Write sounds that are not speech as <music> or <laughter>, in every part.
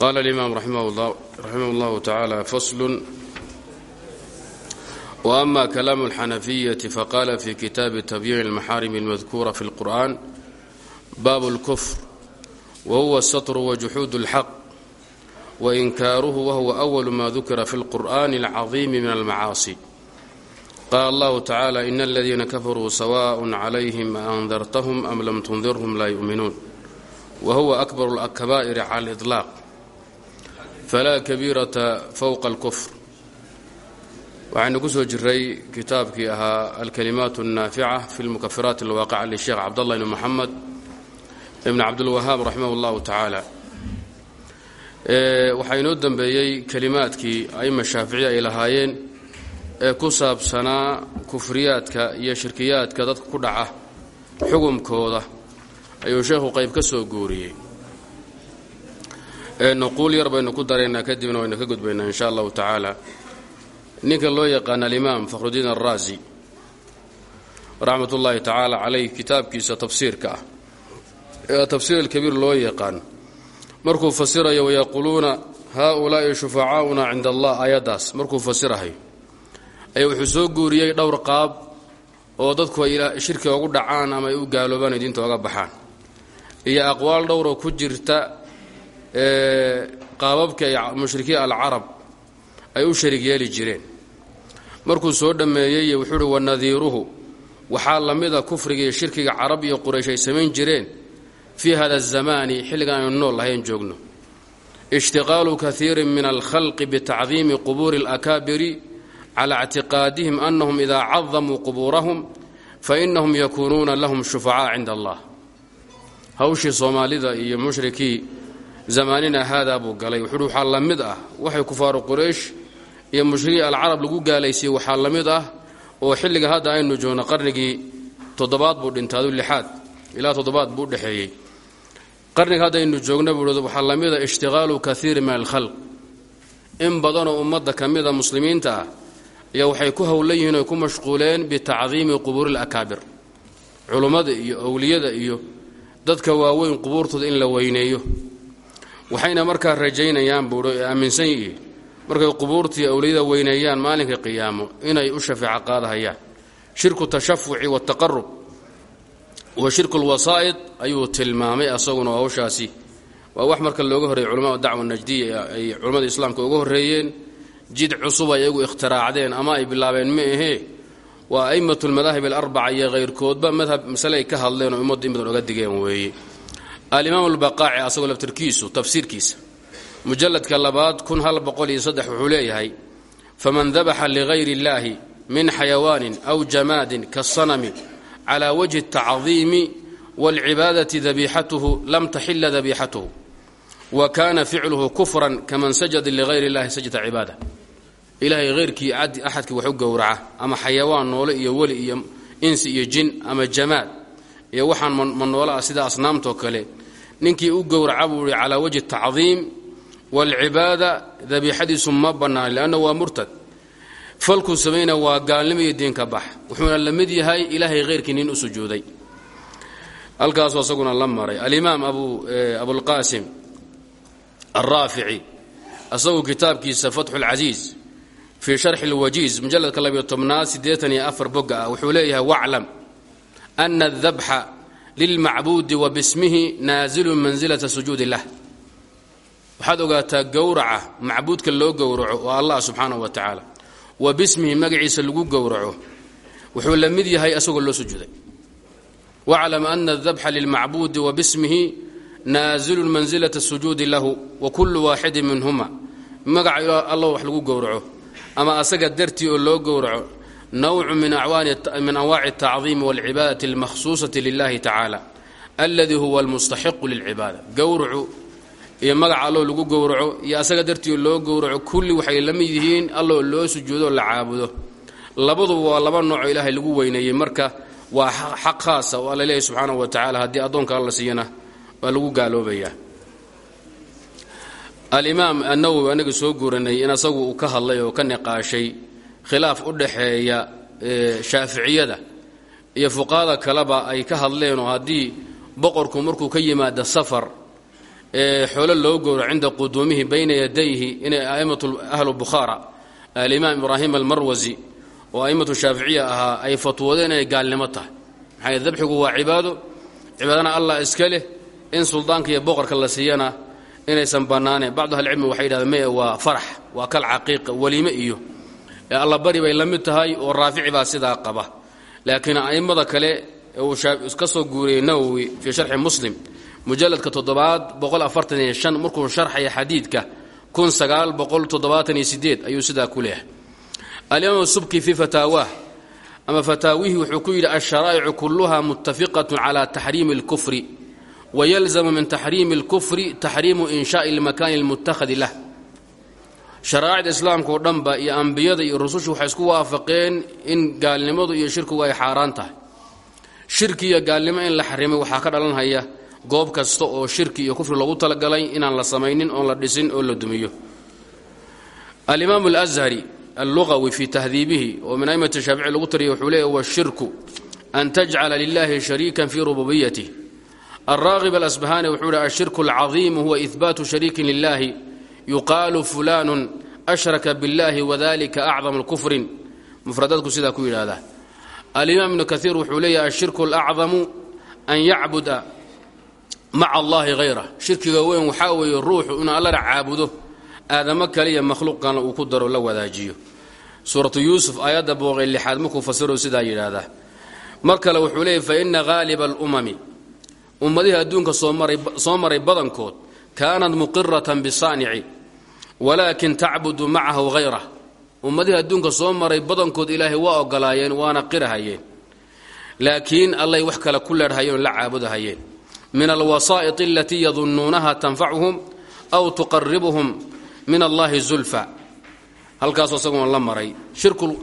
qala alimaam raximah اllahu tacaala faslun وأma kalaamu اlxanafiyaةi faqala fi kitaabi tabyiici اlmaxaarim اlmadkuura fi اlqur'an bab اlkfr wahuwa الsatr wajuxuud اlxaq wainkaaruhu wahuwa أwl ma dukira fi اlqur'an اlcaظimi min almacaasi qala allahu tacala in اladiina kafaruu sawaء عlayhim aandarthm am lam tundirhm la yu'minuun wahuwa akbar اlkabaa'ir cala اliطlaaq falaa kabiirata fowqa alkufr. Waxaynu ku soo jiray kitaabkii ahaa alkalimaat annaafica fi lmukafiraat alwaaqica lisheekh cabdallah ibni moxamed ibni cabdulwahaab raximah llahu tacaala. Waxaa inoo dembeeyey kelimaadkii aima shaaficiya ay lahaayeen ee ku saabsanaa kufriyaadka iyo shirkiyaadka dadka ku dhaca xukumkooda ayuu sheekhu qayb ka soo guuriyey nuquul yar baynu ku daraynaa kadibna waynu ka gudbaynaa in sha allahu tacaala. Ninka loo yaqaan alimaam fakhrudiin alraasi raxmat ullaahi tacaala caleyh kitaabkiisa tafsiirka ah. Ee tafsiir alkabiir loo yaqaan. Markuu fasirayo wayaquuluuna haaulaa'i shufacaa'una cinda allah aayaddaas markuu fasirahayo ayaa wuxuu soo guuriyey dhowr qaab oo dadku ay shirkiga ugu dhacaan ama ay u gaaloobaan diinta oga baxaan. Iyo aqwaal dhowroo ku jirta qaababka ay mushrikiin alcarab ay u sharig yeeli jireen. Markuu soo dhammeeyey wuxuu uhi wanadiiruhu waxaa la mida kufriga iyo shirkiga carab iyo quraysh ay samayn jireen fii hada azamaani xilligan aynu nool lahayn joogno. Ishtiqaalu kaiirin min alkhalqi bitacdiimi qubuuri alakaabiri cala ictiqaadihim annahum idaa cadamuu qubuurahum fainahum yakuunuuna lahum shufacaa cinda allah. Hawshii soomaalida iyo mushrikii zamaanina haadaa buu galay. Wuxuuhi waxaa la mid ah. Waxay kufaaru quraysh iyo mushrikiin alcarab lagu gaalaysiiyey waxaa la mid ah oo xilliga hadda aynu joogno qarnigii toddobaad buu dhintaadu lixaad ilaa toddobaad buu udhexeeyey qarniga hadda aynu joogno buu waxaa la mid a ishtiqaalu kaiiri min alkhalq. In badanoo ummadda ka mida muslimiinta ah ayaa waxay ku howlan yihiin oy ku mashquuleen bitacdiimi qubuuri alakaabir culummada iyo owliyada iyo dadka waaweyn qubuurtooda in la weyneeyo waxayna markaa rajaynayaan buuhi ee aaminsan yihiin markay qubuurtii awliyada weyneeyaan maalinka qiyaamo inay u shafeeco qaadahayaan. Shirku tashafuci wataqarub wa shirku lwasaa'id ayuu tilmaamay asaguna hawshaasi. Waa wax marka looga horreeyey culamada dacwa najdiya ay culammada islaamka uga horreeyeen. Jid cusub ay iyagu ikhtiraacdeen ama ay bilaabeen ma ahee waa a'immatu lmadaahib alarbaca iyo hayrkoodba madhab masale ay ka hadleen oo ummaddu in badan oga digeen weeye alimaam albaqaaci asagoo laftirkiisu tafsiirkiisa. Mujalladka labaad kun hal boqol iyo saddex wuxuu leeyahay faman dabaxa ligayri illaahi min xayawaanin aw jamaadin kaasanami calaa wajhi altacdiimi waalcibaadati dabiixatuhu lam taxila dabiixatuhu wa kaana ficluhu kufran kaman sajada ligayri illahi sajda cibaada. Ilaahay hayrkii axadkii wax gowraca ama xayawaan noole iyo weli iyo insi iyo jin ama jamaad iyo waxaan ma noolo ah sida asnaamtoo kale ninkii u gowraca buu ihi calaa wajhi tacdiim waalcibaada dabiixadiisu ma bannaan lianna waa murtad. Falkuu samayna waa gaalnimo iyo diinka bax. Wuxuuna la mid yahay ilaahay hayrkii nin u sujuuday. Halkaasuu asaguna la maray. Alimaam abulqaasim alraafici asaguu kitaabkiisa fatxu lcasiiz fii sharxi lwajiiz mujalladka labiyo tobnaad siddeetan iyo afar bogga ah wuxuu leeyahay waclam ana adabxa lilmacbuudi wa bismihi naasilun mansilata sujuudi lah waxaad ogaataa gowraca macbuudka loo gowraco oo allah subxaanahu wa tacaala wa bismihi magaciisa lagu gowraco wuxuu la mid yahay asagoo loo sujuuday waclam ana adabxa lilmacbuudi wa bismihi naasilun mansilata sujuudi lahu wa kullu waaxidin minhuma magaca alla wax lagu gowraco ama asaga dartii oo loo gowraco nawcu min anwaaci altacdiimi walcibaadati almakhsuusati lilahi tacaala alladii huwa almustaxiqu lilcibaada gowracu iyo magaca alloo lagu gowraco iyo asaga dartii oo loo gowraco kulli waxay la mid yihiin alloo loo sujuudo la caabudo labaduba waa laba noocoo ilaahay lagu weyneeyey marka waa xaq khaasa oo alla leeyahy subxaanahu wa tacala haddii addoonka alla siiyana waa lagu gaaloobayaa alimaam annawowi anaga soo guuranay in asagu uu ka hadlay oo ka khilaaf u dhaxeeya shaaficiyada iyo fuqahada kaleba ay ka hadleen oo haddii boqorku markuu ka yimaado safar xoolo loo gowro cinda quduumihi bayna yadayhi inay a'immatu ahlu bukhaara alimaam ibraahim almarwasi oo a'immatu shaaficiya ahaa ay fatwoodeen inay gaalnimo tahay. Maxaa dabxigu waa cibaado cibaadana allah iska leh in suldaanka iyo boqorka la siiyana inaysan bannaaneen bacdu ahlicilmi waxay yidhahdeen meye waa farax waa kal caqiiqa weliime iyo alla bari bay la mid tahay oo raafici baa sidaa qaba laakiin a'immada kale ee uu ka soo guuriyey nawowi fii sharxi muslim mujalladka toddobaad boqol afartan iyo shan markuu sharxaya xadiidka kun sagaal boqol toddobaatan iyo sideed ayuu sidaa ku leeyahay alimaam subki fii fataawaah ama fataawihii wuxuu ku yidhi alsharaa'icu kulluha muttafiqatu cala taxriimi اlkufri wayalzamu min taxriimi اlkufri taxriimu inshaai اlmakaani اlmutakhadi lah sharaa'icda islaamka oo dhanba iyo ambiyada iyo rusushu waxay isku waafaqeen in gaalnimadu iyo shirkigu ay xaaraan tahay. Shirki iyo gaalnimo in la xarimay waxaa ka dhalanhaya goob kasta oo shirki iyo kufri loogu talagalay inaan la samaynin oon la dhisin oo la dumiyo. Alimaam alashari allugawi fii tahdiibihi oo min aimati shaafici lagu tariya wuxuu leeyahy washirku an tajcala lilahi shariikan fii rububiyatih alraaqib alasbahani wuxuu yihi ashirku alcadiimu huwa ihbaatu shariikin lilahi yuqaalu fulaanu ashraka biاllahi wadalika acdamu kufrin mufradaadku sidaa ku yidhaahdaa. Alimaam ibnu kaiir wuxuu leeyahy ashirku alacdamu an yacbuda maca allahi hayra shirkiga weyn waxaa weeye ruuxu inuu allana caabudo aadamo kaliya makhluuqkana uu ku daro la wadaajiyo. Suuratu yuusuf aayadda booqay lixaad markuu fasiro sidaa yidhaahdaa. Mar kale wuxuu leeyahy fa ina haaliba alumami. Ummadihii adduunka soo maray badankood kaanat muqiratan bisaanici walaakin tacbudu macahu hayrah ummadihii adduunka soo maray badankood ilaahay waa ogolaayeen waana qirahayeen. Laakiin allay wax kale ku leedhayeen la caabudahayeen. Min alwasaa'it alatii yadunnuunaha tanfacuhum aw tuqaribuhum min allahi zulfa. Halkaasoo isagoon la maray. Shirku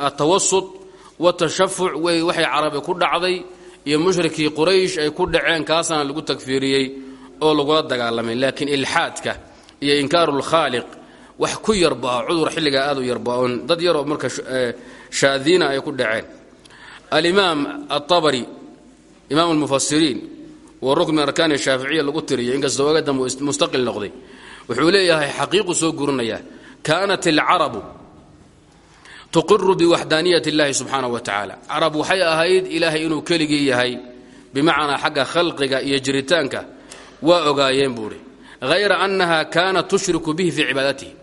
atawasud watashafuc wey waxay carabi ku dhacday iyo mushrikii quraysh ay ku dhaceen kaasana lagu tagfiiriyey oo lagula dagaalamay laakiin ilxaadka iyo inkaaru lkhaaliq wax ku yarbaa cudur xilligaa aad u yarbaa oon dad yaroo marka shaadiina ay ku dhaceen. Alimaam aabari imaam almufasiriin wa rukn min arkaani shaaficiya lagu tiriyay inkastoo oga dambe mustaqil noqday wuxuu leeyahay xaqiiqu soo gurinaya kaanat alcarabu tuqiru biwaxdaaniyat اllahi subxaanaه wa tacaala. Carab waxay ahayd ilaahay inuu keligii yahay bimacnaa xagga khalqiga iyo jiritaanka waa ogaayeen buuhi hayra annaha kaanat tushriku bihi fii cibaadatihi.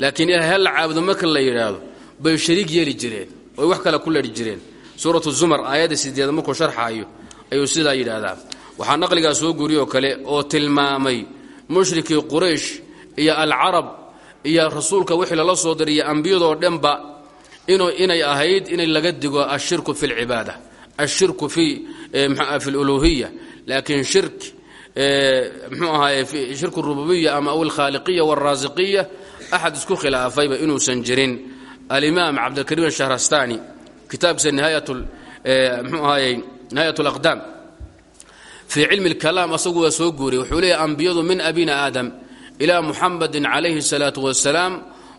Laakiin ilaahay hal la caabudo marka la yidhaahdo bay shariig yeeli jireen oy wax kale ku ledhi jireen. Suuratu zumar aayadda sideed markuu sharxaayo ayuu sidaa yidhaahdaa. Waxaa naqligaa soo guuriyoo kale oo tilmaamay mushrikii quraysh iyo alcarab iyo rasuulka wixii lala soo diriya ambiyadoo dhanba inay ahayd in laga digo ashirku fi lcibaada ashirku fi luluhiya laakiin shirk mxuu ahaye shirku rububiya ama aw alkhaaliqiya wاlraasiqiya axad isku khilaafayba inuusan jirin alimaam cabdilkariim ashahrastani kitaabkiisa mxuu ahaye nihayat اlaqdaam fii cilmi اlkalaam asagu waa soo guuriyay wuxuu leeyahy ambiyadu min abina aadam ilaa muxamedin calayhi الsalaatu wasalaam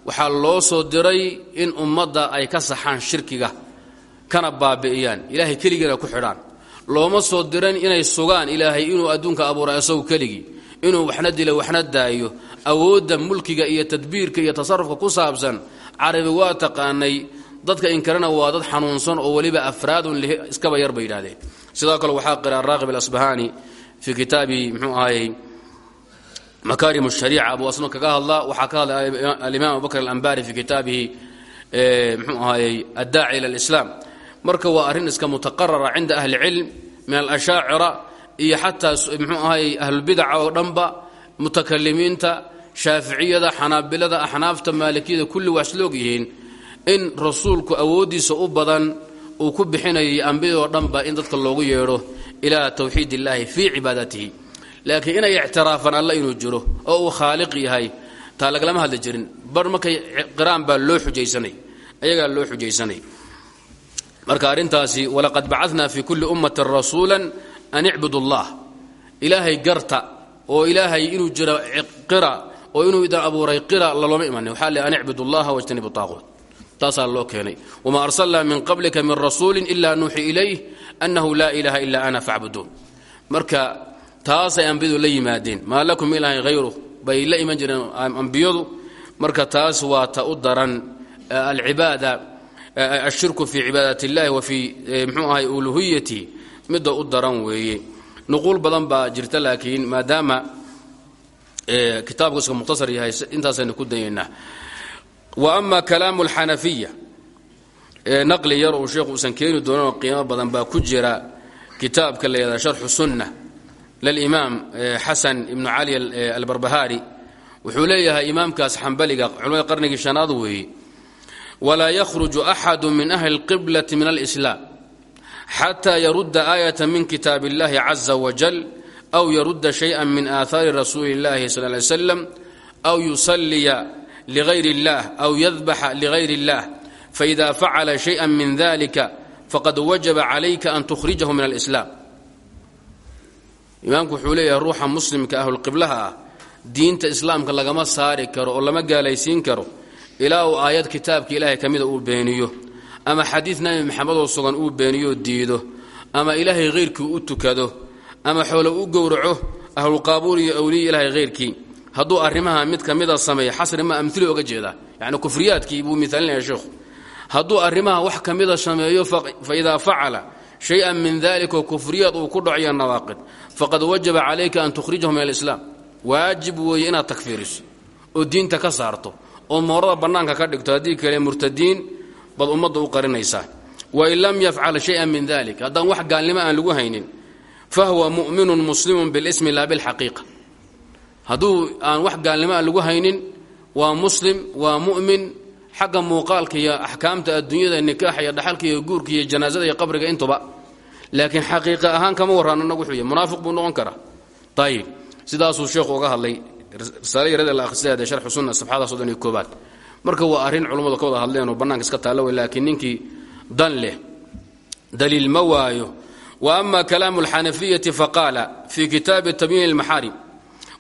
waxaa loo soo diray in ummadda ay ka saxaan shirkiga kana baabi'iyaan ilaahay keligiina ku xidhaan looma soo diran inay sugaan ilaahay inuu adduunka abuuray asagu keligii. Inuu waxna dilo waxna daayo. Awoodda mulkiga iyo tadbiirka iyo tasarufka ku saabsan carabi waa taqaanay. Dadka inkarana waa dad xanuunsan oo weliba afraadun iskaba yar bay yidhahdeen sidoo kale waxaa qira araaqib alasbahani fii kitaabihi mxuu ahayey makaarim shariica. Abu asma kaga hadla waxaa ka hadla alimaam abubakr alambari fii kitaabihi mxuu ahayey addaaci ila alislaam marka waa arrin iska mutaqarara cinda ahli cilm min alashaacira iyo xataa mxuu ahayey ahlulbidaca oo dhanba mutakalimiinta shaaficiyada xanaabilada axnaafta maalikiyada kulli waa isloog yihiin in rasuulku awooddiisa u badan uu ku bixinayay ambiyadoo dhanba in dadka loogu yeedho ilaa tawxiid illaahi fii cibaadatihi. Laakiin inay ictiraafaan alla inuu jiro oo uu khaaliq yahay taa lagalama hadli jirin. Bar markay qiraan baa loo xujaysanay ayagaa loo xujaysanay marka arrintaasi walaqad bacadnaa fii kulli ummatin rasuula an icbudu allah ilaahay garta oo ilaahay inuu jiro qira oo inuu idan abuuray qira lalooma imanin waxaa le an icbudu allaha wajtanibu taaquut. Taasaa loo keenay. Wamaa arsalnaa min qablika min rasuulin ila nuuxi ilayh annahu laa ilaaha ilaa ana facbuduun marka taasay ambiyadu la yimaadeen. Maa lakum min ilaahin bay la iman jireen ambiyadu. Marka taas waa ta u daran alcibaada ashirku fii cibaadat اllahi wa fii mxuu ahay uluhiyati midda u daran weeye nuquul badan baa jirta laakiin maadaama kitaabku iska mukhtasar yahay intaasaynu ku dayaynaa wa ama kalaamu اlxanafiya naqli yar uu sheekhu uusan keeni dooninoo qiimo badan baa ku jira kitaabka la yihahda sharxu sunna lalimaam xasan ibnu cali albarbahaari wuxuu leeyahay imaamkaas xambaliga culamada qarnigii shanaad weeye walaa yakhruju axadu min ahli اlqiblati min alislaam xataa yarudda aayata min kitaab اllahi caza wajal aw yarudda shayئa min aahaari rasuuli اllahi sal ly slam aw yusalliya ligayr اllah aw yadbaxa ligayr اllah faida facala shayئa min dalika faqad wajaba calayka an tukhrijahu min alislaam imaamku wuxuu leeyahay ruuxa muslimka ahlulqiblaha ah diinta islaamka lagama saari karo oo lama gaalaysiin karo ilaa uu aayad kitaabka ilaahay ka mida uu beeniyo ama xadiid nabi maxamedoo sugan uu beeniyo diido ama ilaahay hayrkii u tukado ama xoolo u gowraco ahlulqaabuul iyo awliya ilaahay hayrkii hadduu arrimaha mid ka mida sameeya xasri ma amili oga jeedaa yacni kufriyaadkii buu miaalinaya sheekhu hadduu arrimaha wax ka mida sameeyo fa idaa facala shay-an min dalika kufriyaad uu ku dhaciyo nawaaqid faqad wajaba calayka an tukhrijahu min alislaam. Waajib weeye inaad takfiiriso oo diinta ka saarto oo moorada bannaanka ka dhigto haddii kale murtadiin baad ummadda u qarinaysaa wain lam yafcal shay-an min dalik haddaan wax gaalnimo aan lagu haynin fahuwa mu'minun muslimun bilismi laa bilxaqiiqa hadduu aan wax gaalnimo aan lagu haynin waa muslim waa mu'min xagga muuqaalka iyo axkaamta adduunyada nikaaxa iyo dhaxalka iyo guurka iyo janaasada iyo qabriga intuba. Laakiin xaqiiqa ahaan kama warraan wuxuu yahy munaafiq buu noqon karaa. Ayib sidaasuu sheekhu uga hadlay risaale yarada la akhrisayaade sharxu sunna safxada soddon iyo koobaad. Marka waa arrin culummadu ka wada hadleen oo bannaanka iska taalla wey laakiin ninkii dan leh daliil ma waayo. Wa ama kalaamu alxanafiyati faqaala fii kitaabi tabyiin ilmaxaarim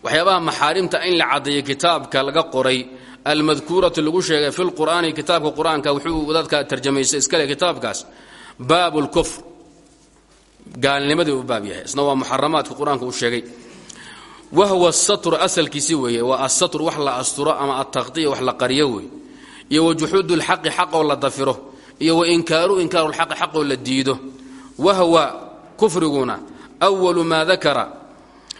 waxyaabaha maxaarimta in la caddeeyo kitaabka laga qoray almadkuuratu lagu sheegay fi lqur'aani kitaabka qur'aanka wuxuu wadaadka tarjamaysay iskale kitaabkaas. Baabu lkufr gaalnimadii u baab yahay isna waa muxaramaadka qur'aanka uu sheegay wahwa satru asalkiisi weeye waa asatru wax la asturo ama ataqdiya wax la qariyo wey iyo wa juxuudu lxaqi xaqoo la dafiro iyo wa inkaaru inkaaru lxaqi xaqoo la diido wahwa kufriguna walu maa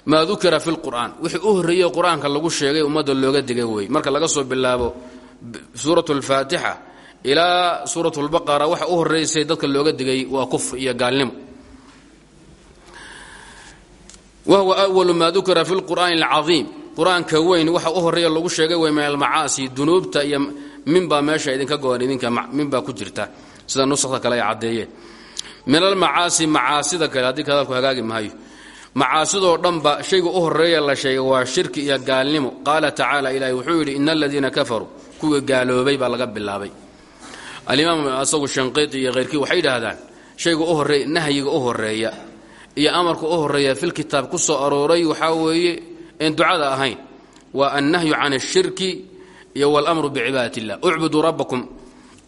maa dukira fi lqur'aan wixii u horreeyey qur'aanka lagu sheegay ummadda looga digay wey marka laga soo bilaabo suurat lfaatixa ilaa suurat lbaqara waxa u horreysay dadka looga digay waa kufr iyo gaalnimo wahwa awalu maa dukira fi lqur'aani alcadiim qur'aanka weyn waxa u horreeya lagu sheegay wey min almacaasi dunuubta iyo minbaa meesha idinka go-an idinka minbaa ku jirta sida nusakda kale ay caddeeyeen min almacaasi macaasida kale haddii kadalku hagaagi maayo macaasidoo dhanba shayga u horreeya la sheegay waa shirki iyo gaalnimo qaala tacaala ilaahi wuxuu yidhi ina aladiina kafaruu kuwii gaaloobay laga bilaabay alimaam asagu shanqiiti iyo khayrkii waxay yidhaahdaan shayga u horreeya nahyiga u horreeya iyo amarka u horreeya fil kitaab ku soo arooray waxaa weeye een ducada ahayn. Waa annahyu can ashirki iyo walamru bicibaadat illah ucbuduu rabbakum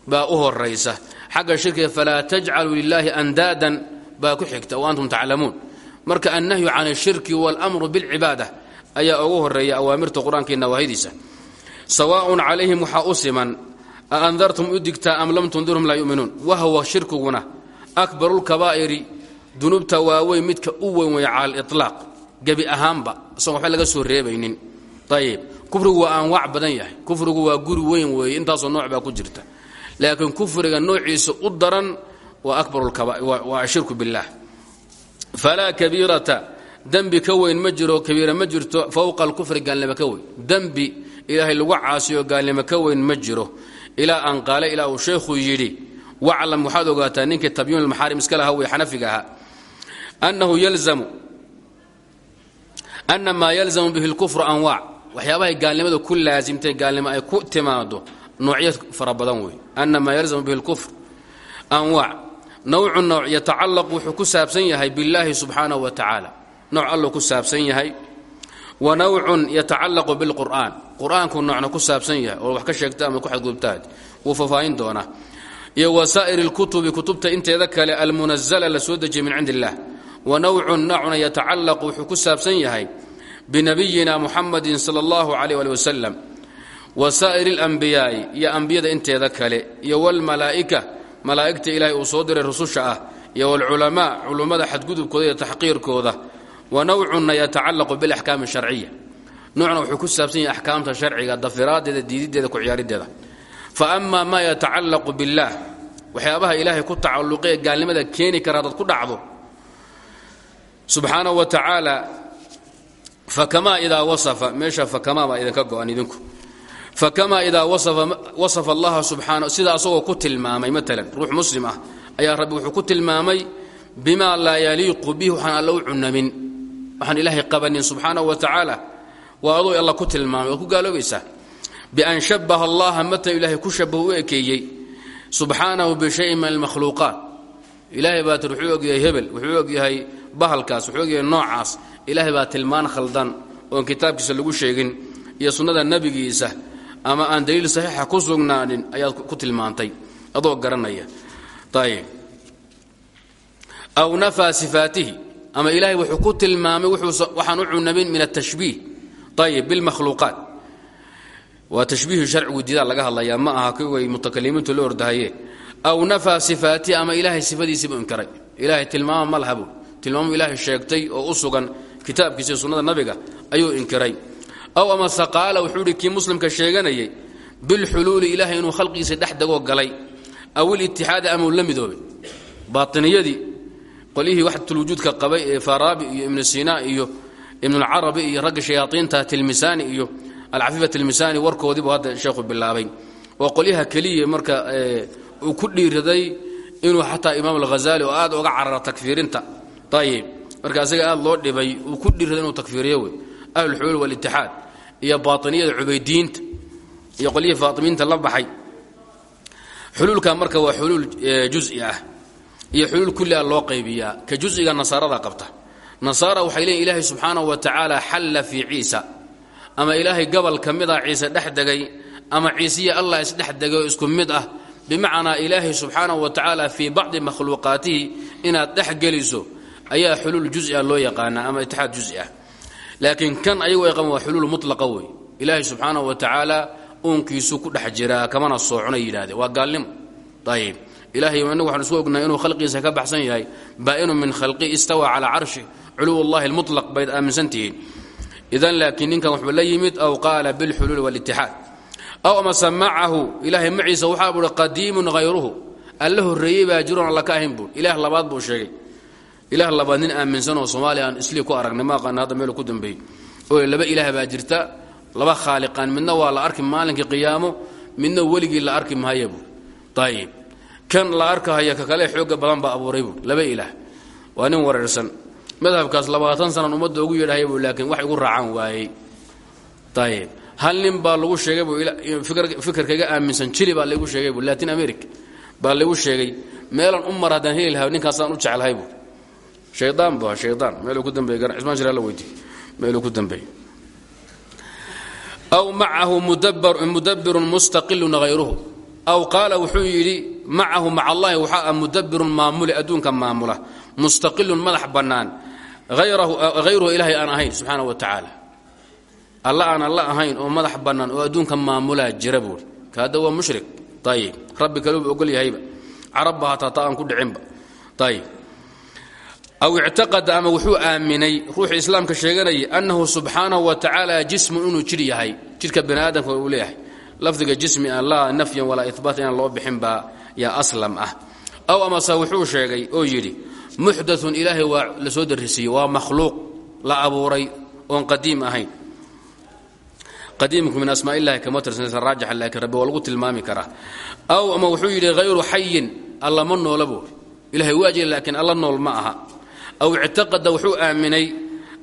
baa u horaysa xagga shirkiga falaa tajcaluu lilaahi andaadan baa ku xigta wa antum taclamuun. Marka annahyu can ashirki walamru bilcibaada ayaa ugu horreeya awaamirta qur'aanka iyo nawaahidiisa sawaaun calayhim waxaa u siman a andartum u digtaa am lam tundirhum laa yu'minuun? Wahwa shirkiguna akbaru lkabaa'iri dunuubta waaweyn midka u weyn weeye cala aliطlaaq gebi ahaanba isagoon waxba laga soo reebaynin. Ayib kufrigu waa anwaac badan yahay. Kufrigu waa guri weyn weeye intaasoo nooc baa ku jirta. Laakiin kufriga noociisa u daran waa akbarwaa ashirku biاllah falaa kabiirata dembi ka weyn ma kabiira ma jirto fowqa alkufri ka weyn. Dembi ilaahay lagu caasiyo gaalnimo ka weyn ma jiro. An qaale ilaa uu sheekhu yidhi waclam waxaad ogaataa ninkii tabyuun almaxaarim iska laha wey annahu yalzamu ana maa yalzamu bihi lkufru anwaac waxyaabahay gaalnimada ku laasimtay gaalnimo ay ku timaado noocyo fara badan wey ana maa yalzamu bihi lkufr anwaac nawcu nooc yatacallaqu wuxuu ku saabsan yahay billaahi subxaanahu wa tacaala nooc alluu ku saabsan yahay wa nawcun yatacallaqu bilqur'aan qur'aanku noocna ku saabsan yahay oo wax ka sheegta ama ku xadgudubtaad wuu faahfaahin doonaa iyo wa nawcun nacuna yatacallaqu wuxuu ku saabsan yahay binabiyina muxamadin sala allahu calayh ali wasalam wa saa'iri alanbiyaa'i iyo ambiyada inteeda kale iyo walmalaa'ika malaa'igta ilaahay uu soo diray rususha ah iyo walculamaa culummada xadgudubkooda iyo taxqiirkooda wa nawcunna yatacallaqu bilaxkaami sharciya nuucna wuxuu ku saabsan yahay axkaamta sharciga dafiraadeeda diidideeda ku ciyaarideeda fa ama maa yatacallaqu billaah waxyaabaha ilaahay ku tacalluqee gaalnimada keeni kara ku dhacdo subxaanahu wa tacaala fakamaa idaa wasafa meesha fakamaa baa idinka go-an idinku. Fakamaa idaa wasafa allaha subxaana sida asagoo ku tilmaamay maalan ruux muslim ah rabbi wuxuu ku tilmaamay bimaa laa yaliiqu bihi waxaan alla u cunamin waxaan ilaahay qabanin wa tacaala waa adoo alla ku tilmaamay waad ku gaaloobaysaa bian shabaha allaha matan ilaahay ku shabahu u ekeeyey. Subxaanahu bishayin min almakhluuqaat ilaahay baa tir wuxuu ogyahay hebel wuxuu ogyahay bahalkaas wuxuu ogyahay noocaas. Ilaahay baa tilmaan khaldan oon kitaabkiisa lagu sheegin iyo sunnada nebigiisa ama aan daliil saxiixa ku sugnaanin ayaad ku tilmaantay adoo garanaya. Ayb aw nafaa sifaatihi ama ilaahay wuxuu ku tilmaamay waxaan u cunamin min atashbiih ayb bilmakhluuqaat waa tashbiihu sharcigu diidaa laga hadlayaa ma aha kuway mutakalimiintu la ordahaye aw nafaa sifaatihi ama ilaahay sifadiisiibu inkaray. Ilaahay tilmaama ma lahabu tilmaamu sheegtay oo u kitaabkiisa sunnada nabiga ayuu inkiray aw amase qaala wuxuu muslimka sheeganayay bilxuluuli ilaahay inuu khalqigiisa dhex galay. Aw ilitixaadi ama uu la midoobay. Baainiyadii qolyihii waxatulwujuudka qabay ee faraabi iyo ibnu sinaa iyo ibnulcarabi iyo ragga shayaaiinta tilmisaani iyo alcafiifa tilmisaani warkoodiibu hadda sheekhu bilaabay. Waa qolyaha keliya marka uu ku dhiiraday inuu xataa imaam alhazaali oo aad oga carara takfiirinta. Ayib marka asaga aad loo dhibay uu ku dhiiraday inuu takfiiriyo wey. Ahlulxuluul walitixaad iyo baainiyada cubaydiyiinta iyo qolyihii faatimiinta la baxay. Marka waa xuluul juzi ah iyo xuluul kulli a loo qaybiyaa. Ka juziga nasaarada qabta. Nasaara waxay leeyiin ilaahay subxaanahu wa tacaala xalla fii ciisa. Ama ilaahay gobol ka mid ah ama ciisiya allah isdhex degay isku mid ah bimacnaa ilaahay subxaanahu wa tacaala fii bacdi makhluuqaatihi inaad dhex geliso ayaa xuluul juzi ah loo yaqaanaa ama itixaad juzi ah kan ayagu ay qaban waa xuluul mutlaqa wey ilaahay subxaanahu wa tacaala uunkiisu ku dhex jiraa kamana soocona yidhahdee waa gaalnimo ayib ilahay inagu waxaan isku ognahay inuu khalqigiisa ka baxsan yahay baa'inu min khalqi istawa calaa carshi culuw llahi lmutlaq bayd aaminsan tihiin idan laakiin ninkan la yimid aw qaala bilxuluuli walitixaad aw amase macahu ilaahay maciisa waxaa buuhi qadiimun hayruhu alla horreeyey baa jiroon alla ka ahayn buui labaad buu sheegay. Ilaah labaad nin aaminsan oo soomaaliya aan ku aragnay. Ma aqaana meelu ku dambeeyey. Oo laba ilaah baa jirta. Laba khaaliqaan midna waa la arki maalinkii qiyaamo midna weligii la arki mahaya buui kan la arkahaya ka kale xooga badan baa abuuray buui laba ilaah. Waa nin wareersan. Madhabkaas labaatan sanan ummadda ugu yeedhahaya bu laakiin wax igu raacaan waayey. Ayib hal nin baa lagu sheegay bu fikirkayga aaminsan jili baa laygu sheegay bu latin america baa laygu sheegay meelan u mar haddaan heli laha ninkaasaan u jeclahay bu shaydaan bu shaydaan. Meeluu ku meeluu ku dambeey aw macahu mudabirun mustaqilun hayruhu aw qaala wuxuu yidhi macahu maca allahi waxaa ah mudabirun maamuli adduunka maamula. Mustaqilun madax bannaan. Hayruhu ilaahay aan ahayn subxaana wa tacaala alla aan alla ahayn oo madax bannaan oo adduunka maamulaa jira buuri kaada waa mushrik. Ayib rabbi kaluuba ogol yahayba. Carabba hataa ta aan ku dhicinba ayib aw ictaqada ama wuxuu aaminay ruuxii islaamka sheeganayay annahu subxaanahu wa tacaala jismun inuu jir yahay. Jidhka bani aadamka uu leeyahay. Lafdiga jismi aan laa nafyan walaa ibaat inaan loo bixin yaa aslam ah. Aw amase wuxuu sheegay oo yidhi muxdaun ilaahay waa la soo darisiiyey waa makhluuq la abuuray oon qadiim ahayn qadiimku min asmaa illahi kama tirsanaysa raajixa laakiin rabbi waa lagu tilmaami aw ama wuxuu yidhi hayru xayin alla ma noola buuri ilahay waa alla nool ma aha. Aw ictaqada wuxuu aaminay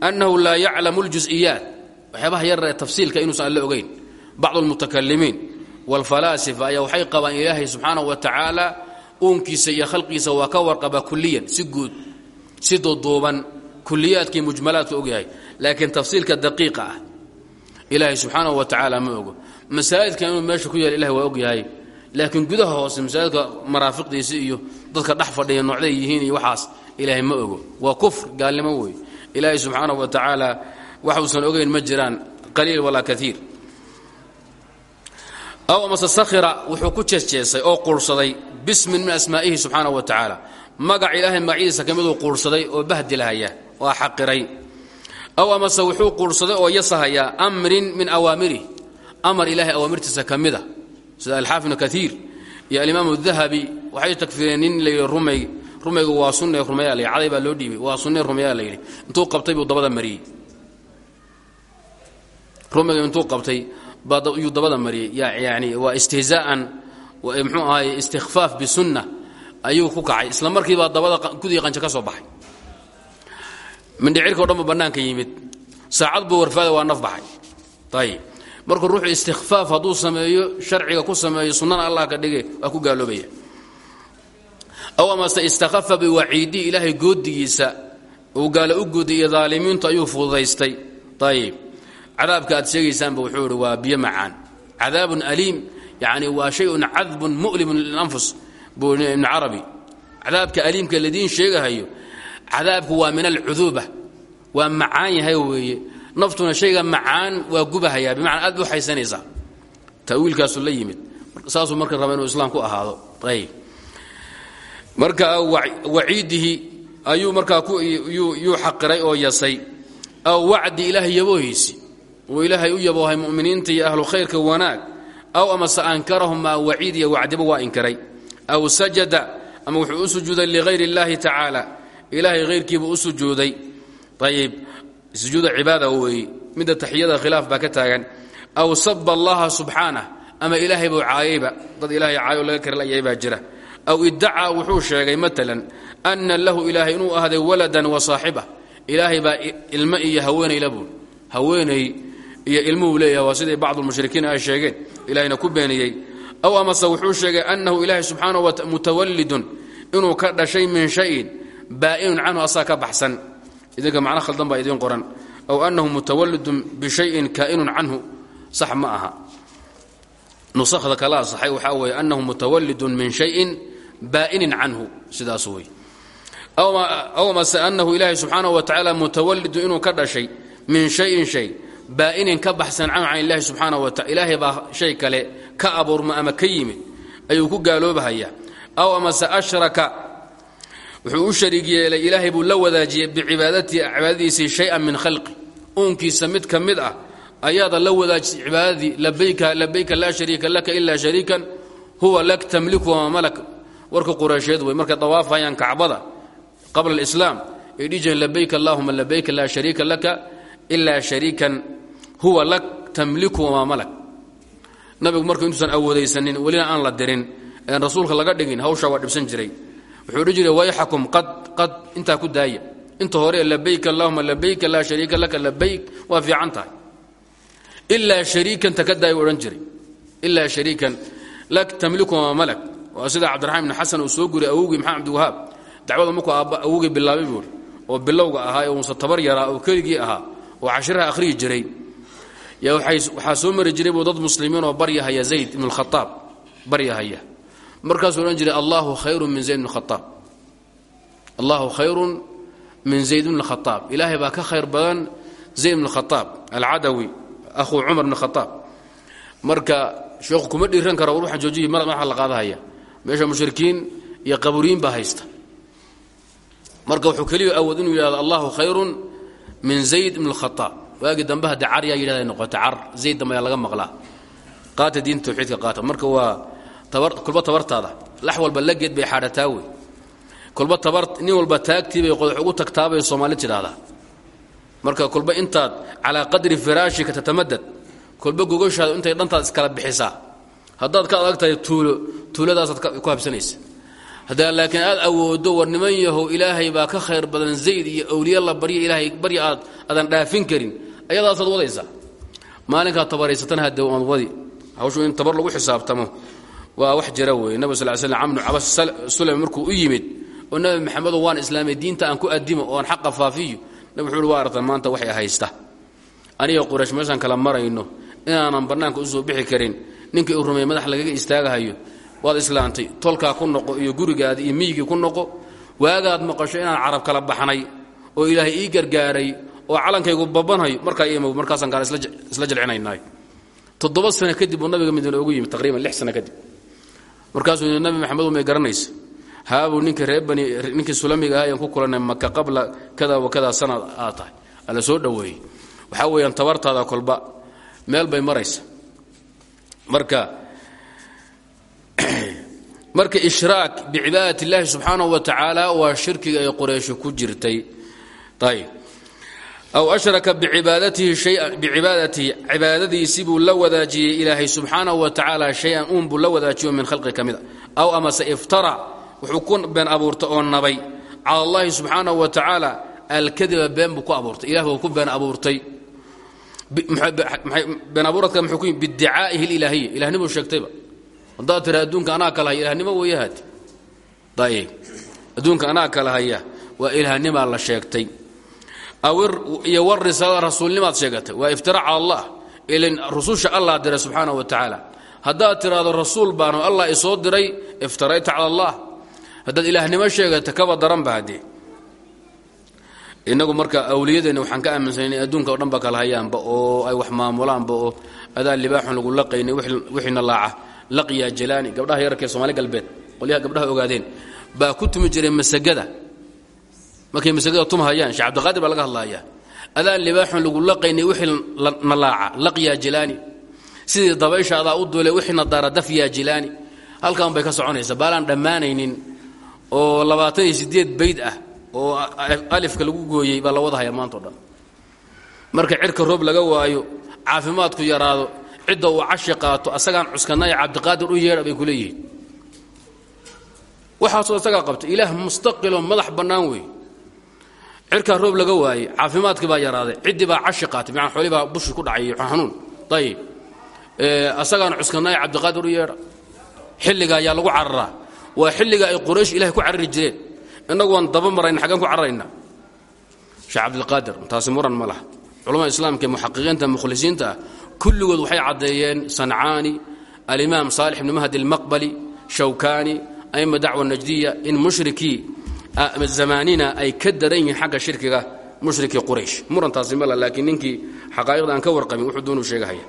annahu laa yaclamu ljusiyaat waxyaabaha yaree tafsiilka inuusan alle ogayn bacdu almutakalimiin waalfalaasifa ayaa waxay qabaan wa tacaala uunkiisa iyo khalqiisa waa ka warqaba kuliyan si guud si duduuban kuliyaadkii mujmalaadka ogyahay. Laakiin tafsiilka daqiiqa ah ilaahay subxaanahu wa tacaala ma ogo. Masaajidka inuu meesha ku yaal ilahay waa ogyahay laakiin gudaha hoose masaajidka maraafiqdiisi iyo dadka dhex fadhiya noocday yihiin iyo waxaas ilaahay ma ogo. Waa kufr gaalnimo wey ilaahay subxaanahu wa tacaala waxuusan ogayn ma jiraan. Qaliil walaa kaiir aw amase sakhira wuxuu ku jeesjeesay oo quurhsaday bismin min asmaa'ihi subxaanahu wa tacaala magac ilaahay magacyadiisa ka miduu quurhsaday oo bahdilhaya oo xaqiray aw amase wuxuu quurhsaday oo yasahayaa amrin min awaamirih amar ilaahay awaamirtiisa ka mida. Sida alxaafid kaiir iyo alimaamu dahabi waxay tagfireen nin layidhi rumay rumaygu waa sunne rumeyaa la caday loo dhiibay. Waa sunne rumeyaa la yidhi. Qabtay buu dabada mariyey. Rumayga intuu qabtay yuu dabada mariyey. Yani waa istihzaa'an mxuu ahaay istikfaaf bisunna ayuu ku kacay. Isla markiibaa dabada gudii qanja ka soo baxay mindhicirka o dhan ba bannaanka yimid. Saacad buu warfaada waa naf baxay. Ayib markuu ruuxu istikfaaf hadduu sameeyo sharciga ku sameeyo sunnana allah ka dhige waa ku gaaloobaya. Aw amase istakhafa biwaciidii ilaahay goodigiisa uu gaalo u goodiy daalimiintu ayuu fududaystay. Ayib cadaabka aad sheegaysaanba wuxuu ihi waa biyo macaan. Cadaabun aliim yani waa shayun cadbun mu'limun lilanfus buu ibn carabi. Cadaabka aliimka ladiin sheegahayo cadaabku waa min alcuduuba waa macaan yahay weeye. Naftuna shayga macaan waa gubahayaa bimacnaa aad bu haysanaysaa tawiilkaasuu la marka raba inuu ahaado. Ayb marka waciidihi ayuu markaa yuu xaqiray oo yasay. Aw wacdi ilaahay yaboohiisi. Uu ilaahay u yaboohay mu'miniinta ahlu khayrka wanaag. Aw amase ankarahum maa waciid iyo wacdiba waa aw sajada ama wuxuu u sujuuday ligayr اllahi tacaala ilaahay hayrkiibuu u sujuuday. Ayib sujuuda cibaada weeye midda taxiyada khilaaf baa ka taagan. Aw saba allaha subxaanah ama ilaahay buu caayayba dad ilaahay caayo laga karlayay baa jira. Aw iddacaa wuxuu sheegay maalan ana lahu ilaahay inuu ahday waladan wa saaxiba. Ilaahay baa ilmo iyo haweenayla buul haweenay iyo ilmuhu leeyahay waa siday bacdu lmushrikiin ay sheegeen. Ilahayna ku beeniyey. Aw amase wuxuu sheegay annahu ilaahay subxaanahu wa mutawallidun inuu ka dhashay min shayin baa'inun canhu asaa ka baxsan. Idinka macno khaldan baa idiin qoran. Aw annahu mutawallidun bishayin kaa'inun canhu. Sax ma aha. Nusakda kala asaxay waxaa weeye annahu mutawallidun min shayin baa'inin canhu. Sidaas wey aw mase annahu ilaahay subxaanahu wa tacaala mutawallidun inuu ka dhashay min shayin shay baa'inin ka baxsan canhu can ilahi subxaanahu wa taala ilaahay baa shay kale ka abuurma ama ka yimid. Ayuu ku wuxuu u shariig yeelay ilaahay buu la wadaajiyey bicibaadatii cibaadadiisii shay-an min khalqi. Uunkiisa mid ka mid ah ayaada la wadaajisay cibaadadii labayka labayka laa shariika laka ilaa shariikan huwa lak tamliku wamaa malak. Warka quraysheed wey markay dawaafayaan kacbada qabla alislaam ay dhihi jireen labayk allahuma labayka laa shariika laka ilaa shariikan huwa lak tamliku wamaa malak. Nabigu marka intuusan awoodaysanin welina aan la dirin een rasuulka laga dhigin hawshaa waa dhibsan jiray wuxuu dhi jiray wayxakum qad qad intaa ku daaya inta hore labayk allahuma labayka laa shariika laka labayk waa fiican tahay. Ilaa shariikan ta ka daaya odhan jiray. Ilaa shariikan lak tamliku wamaa malak. Waa sida cabdiraxmaan ibn xasan uu soo awowgii maxamed abdiwahaab dacwada markuu aabba awowgii bilaabay buuri oo bilowga ahaa ee uusa tabar oo keligii ahaa oo cashiraha akhriyi jiray. Waxaa soo mari jiray dad muslimiin oo baryahaya zayd ibn lkhaaab baryahaya markaasuu odhan jiray allahu khayrun min zayd ibn khaaab allahu khayrun min zayd ibn khaaab ilaahay baa ka khayr badan zayd ibn khaaab alcadawi ahuu cumar ibn khaaab marka sheekhu kuma dhiiran karo war waxaan joojiyi mar madaxa la qaadahaya. Meesha mushrikiin iyo qaburiyiin baa haysta. Marka wuxuu keliya awood inuu yidhahdo allahu khayrun min zayd ibn khaaab waagii dambe haddii car yaa yidhahda noqota car zayd dambe ayaa laga maqlaa. Qaata diinta tawxiidka qaata. Marka waa kulba tabartaada. Lax walba la geed bay xaadhataa wey kulba tabar nin walba taagtii bay qodax ugu tagtaabay soomaali tidhaahdaa marka kulba intaad calaa qadri firaashika tatamadad kulba gogoshaadu intay dhantaad iskala bixisaa. Haddaad ka adag tahay tuulo tuuladaasaad ku habsanaysa haddaa laakiin aad awoodo war yahow ilaahay baa ka khayr badan zayd iyo awliya la barya ilaahay barya aad aadan dhaafin karin. Ayadaasaad wadaysaa. Maalinkaad tabaraysatana hadda aad wadi. Hawshu in tabar lagu xisaabtamo waa wax jira weeye nabig sal slam camnu cabas sulem markuu u yimid oo nabi maxamedo waan islaamay diinta aan ku adimo oo aan xaqa faafiyo. Nabi wuxuu aragtan maanta waxay haysta. Aniga quraysh meeshaan kala marayno inaanan bannaanka u soo bixi karin. Ninkii uu rumeeyey madax lagaga istaagahayo waad islaantay. Tolkaa ku noqo iyo gurigaadi iyo miyigii ku noqo. Waagaad maqasho inaan carab kala baxnay oo ilaahay ii gargaaray oo calankaygu babanhayo markaa imow markaasaan gaala isla jalcinaynaay toddoba sano kadib uu nabiga madiine ugu yimid taqriiban lix sano kadib markaasuu nabi maxamedu may garanaysa haabuu ninkii reer bani ninkii sulamiga ah ayaan ku kulannay maka qabla kada wa kada sanad aad tahay. Alla soo dhoweeyey waxaa weeyaan tabartaada kolba meel bay maraysa. Marka <clears throat> marka ishraak bicibaadat illaahi subxaanahu wa tacaala waa shirkiga ay qurayshi ku jirtay. Ayb aw ashraka bicibaadatihi cibaadadiisii buu la wadaajiyey ilaahay subxaanahu wa tacaala shay-an uun buu la wadaajiyo min khalqi ka mid a aw amase iftara wuxuu ku been abuurtay oo nabay cala allahi subxaanahu wa tacaala alkadiba been buu ku abuurtay ilah buu ku been abuurtay been abuuradka muxuu ku yimi bidicaa'ihi ilaahiya ilahnimuu sheegtayba haddaad tira adduunka anaa kala haya ilahnimo weeye haati ayib adduunka anaa iyo war risaalada rasuulnimaad sheegatay. Waa iftira cala allah ilin rususha allah diray subxaanahu wa tacaala. Haddaad tiraahdo rasuul baano allah isoo diray iftarayta cala allah. Haddaad ilaahnimo sheegata kaba daranba haddee inagu marka awliyadeenna waxaan ka aaminsanay inay adduunka o dhan ba kala hayaanba oo ay wax maamulaanba oo adaa libaaxun lagu laqaynay wixiina laaca. Laqyaa jalaani gabdhaha yararkee somaali galbeed qolyaha gabdhaha ogaadeen baa ku tumi jiray masagada markay masagada tum hayaan shee cabdiqaadir baa laga hadlaaya adaan libaaxun lagu laqaynay wixii na laaca laqyaa jilaani. Sidii dabaysha u duule wixiina daara dafyaa jilaani. Halkan bay ka soconaysa baalaan dhammaanaynin oo labaatan iyo sideed bayd ah oo alifka lagu gooyey baa la wada haya maanta o dhan. Marka cirka roob laga waayo caafimaadku yaraado cidda uu cashi qaato asagaan cuskanaya cabdiqaadir u yeedha bay ku waxaasoo isagaa qabta ilaah mustaqiloo madax bannaan wey cirkaa roob laga waayey caafimaadkii baa yaraaday ciddii baa cashi qaatay maa xoolii baa bushi ku dhacay xanuun ayib asagaan cuskanaya cabdiqaadir u yeedha. Xilliga ayaa lagu cararaa. Waa xilliga ay quraysh ilahay ku carari jireen. Innagu waan daba marayna xaggaan ku cararayna. Sheekh cabdilqaadir taasi muran ma laha. Culamada islaamka ee muxaqiqiinta mukhlisiinta ah kulligood waxay caddeeyeen sancaani alimaam saalix ibni mahdi almaqbali shawkaani aima dacwa najdiya in mushrikii zamaanina ay ka daran yihiin xagga shirkiga mushrikii quraysh. Murantaasi mala laakiin ninkii xaqaa'iqda aan ka warqabin wuxuu doonuu sheegahaya.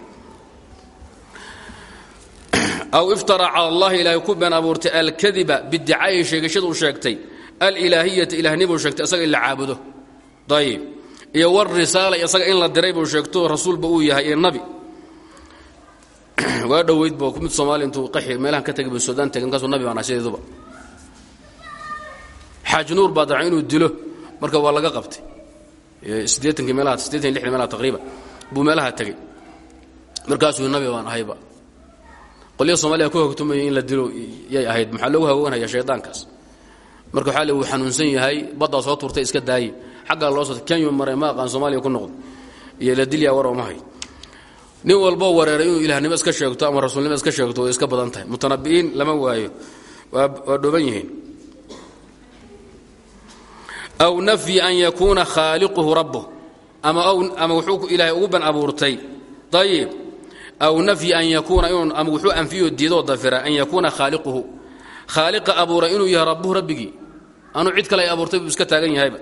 <clears throat> Aw iftara cala allahi ilaahay ku been abuurtay alkadiba bidicaayi sheegashaduu sheegtay. Alilaahiyata ilahnibuu sheegtay isaga in la caabudo. Ayib iyo warisaala isaga in la diray buu sheegto rasuulba uu yahay ee nabi. <clears throat> Waa dhoweydba mid soomaaliya intuu qaxi meelahan ka tegay bu suudaan tegay markaasuu nabi baan sideeduba xaaji nuur baa daca dilo. Marka waa laga qabtay. Siddeetankii meelaha siddeetan iyo lixdan meelaha taqriiban buu meelaha tegey markaasuu nabi baan ahayba. Qolya soomaliya ku hogtumayay in la dilo yay ahayd. Maxaa loogu hagooganhaya shaydaankaas marka waxaa le uu xanuunsan yahay baddaa soo turtay iska daaye xaggaa loo soo kenya maray ma aqaan soomaaliya ku noqdo iyo la dilyaa war oma hay nin walboo wareeray inuu ilahnimo iska sheegto ama rasuulnimo iska sheegto iska badan tahay. Lama waayo. Waa dhooban yihiin aw nafyi an yakuuna khaaliquhu rabbuh ama wuxuu ilaahay ugu ban abuurtay ayib aw nafyi an yakuuna inuu ama wuxuu anfiyo diidoo dafira an yakuuna khaaliquhu khaaliqa abuura inuu yahay rabbuhu rabbigii anuu cid kale ay abuurtay buu iska taagan yahayba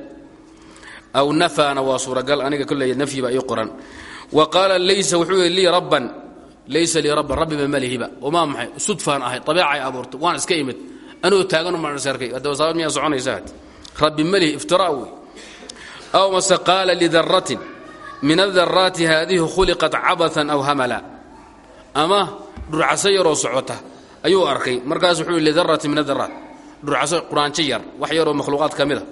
aw nafaana waa suuragal aniga kolley nafyi baa ii qoran wa qaala laysa wuxuu yidhi lii rabban laysa lii rabban rabbiba malihiba omaa maxay sudfaan ahay abiicay abuurtay waan iska imid anuu taaganu maarkay haddaba saabad miyaa soconaysaa rabbi malihi iftiraa wey aw mase qaala lidaratin min adaraati haadihi khuliqat cabatan aw hamala. Ama dhurcaso yaroo socota ayuu arkay. Markaas wuxuu lidaratin min adaraat dhurcaso quraanjo yar wax yaroo makhluuqaad ka mida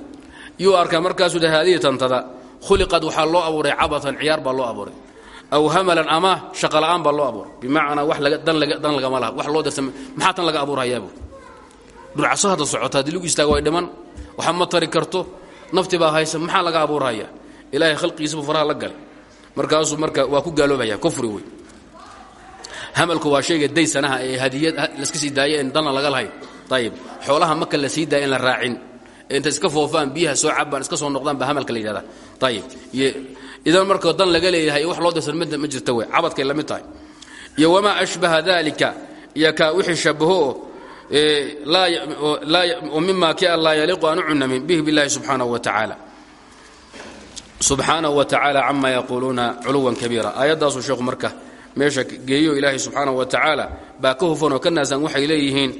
yuu arkaa markaasuu haadihi tantada khuliqad waxaa loo abuuray cabatan ciyaar baa loo abuuray. Aw hamalan ama shaqola'aan baa loo abuuray. Bimacnaa wax dan lagama laha wax loo dirta maxaa tan laga abuurhayaabuu dhurcaso hadda socota haddii lagu istaago way dhiman waxa ma tari karto. Nafti baa haysa maxaa laga abuurhayaa ilaahay khalqigiisabuu faraha la galay. Markaasuu marka waa ku gaaloobaya kufri wey hamalku waa shayga daysanaha ee hadiyad laska sii daaya en laga lahayn. Ayib xoolaha marka la sii in la raacin. Intay iska foofaan biyaha soo cabaan iska soo noqdaan baa hamalka la yidhahdaa. Ayib idan marka dan laga leeyahay wax loo mid ma jirta wey cabadkay la tahay. Iyo wamaa ashbaha dalika iyo wixii shabaho mima ki an laa yaliiqu aan u cunamin bih billahi subxaanahu wa tacaala. Subxaanahu wa tacaala cama yaquuluuna culuwan kabiira. Aayaddaasuu sheekhu marka meesha geeyo ilaahay subxaanahu wa tacaala baa ka hufan oo ka naasan waxay leeyihiin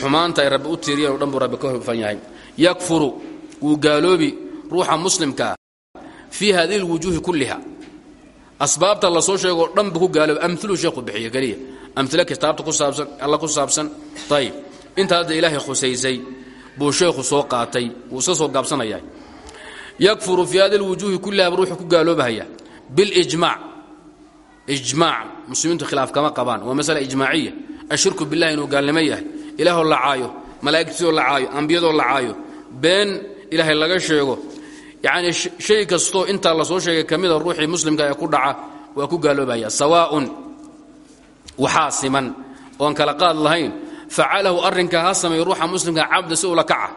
xumaanta ay rabbi u tiiriyeen o dhan buu rabbi ka hufan yahay. Yakfuru wuu gaaloobi ruuxa muslimkaa fii hadihi lwujuuhi kulliha. Asbaabta la soo sheegoo dhan buu ku gaaloobi. Amiluu sheekhu bixiyo keliya amilo kitaabta ku saabsan alla ku saabsan. Ayib inta hadda ilaahay khusaysay buu sheekhu soo qaatay wuu soo gaabsanaya. Yakfuru fii hadi lwujuuhi kulliha ruuxu ku gaaloobahaya bilijmac ijmaac muslimiintu khilaaf kama qabaan. Waa masala ijmaaciya. Ashirku billahi inuu gaalnimo yahay. Ilaahoo la caayo malaa'igtiisoo la ambiyadoo la been ilaahay laga sheego. Yacnii shay kastoo intaa la soo sheegay ka mida muslimka ee ku dhaca waa ku gaaloobaya sawaaun waxaa siman oon kala qaad lahayn facalahu arrinkaa ha sameeyo ruuxa muslimka cabda si ula kaca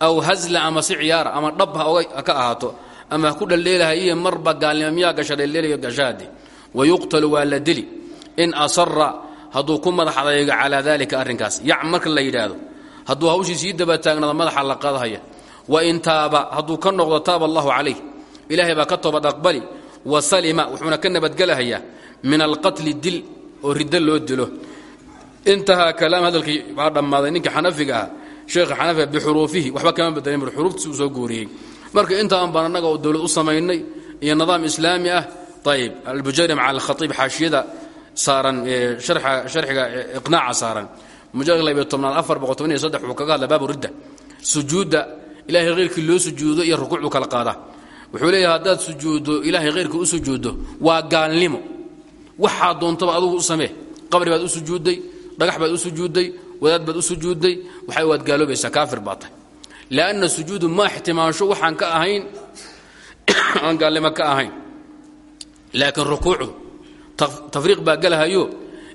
aw hasla ama si ciyaara ama dhab ha ka ahaato ama ha ku dhalleelaha iyo marba gaalnimo miyaa gasha dhalleelayo gashaade wayuqtalu waa la dili in asara hadduu ku madax adaygo calaa dalika arrinkaas. Yac marka la yidhaahdo hadduu hawshii sii daba taagnaado madaxa la qaadahaya. Wain taaba hadduu ka noqdo taaba allahu calayh ka toobad aqbali wa salima wuxuuna min alqatli dil oo riddo loo dilo. Intahaa kalaam hadalkii baa dhammaaday ninka xanafiga ah sheekha xanafiga bixuruufihi waxba kama bedelin bur xuruuftiisi uu soo guuriyey. Marka intaan baan annaga oo dowlad u samaynay iyo nidaam islaami ah ayb albujari maca alkhaiib xaashiyada saaran sharxiga iqnaaca saaran. Wuxuu kaga hadla baabu ridda. Sujuudda ilaahay khayrkii loo sujuudo iyo rukuucdu kala qaada. Wuxuu leeyahay haddaad sujuuddo ilaahay khayrkii u sujuuddo waa gaalnimo waxaa doontaba adugu u samee. Qabri baad u sujuudday dhagax baad u sujuudday wadaad baad u sujuudday waxay waad gaaloobaysaa kaafir baa tahay. Lianna sujuudu ma ixtimaansho waxaan ka ahayn <coughs> aan gaalnimo ka ahayn. Laakiin rukuucdu tafriiq baa gelahayo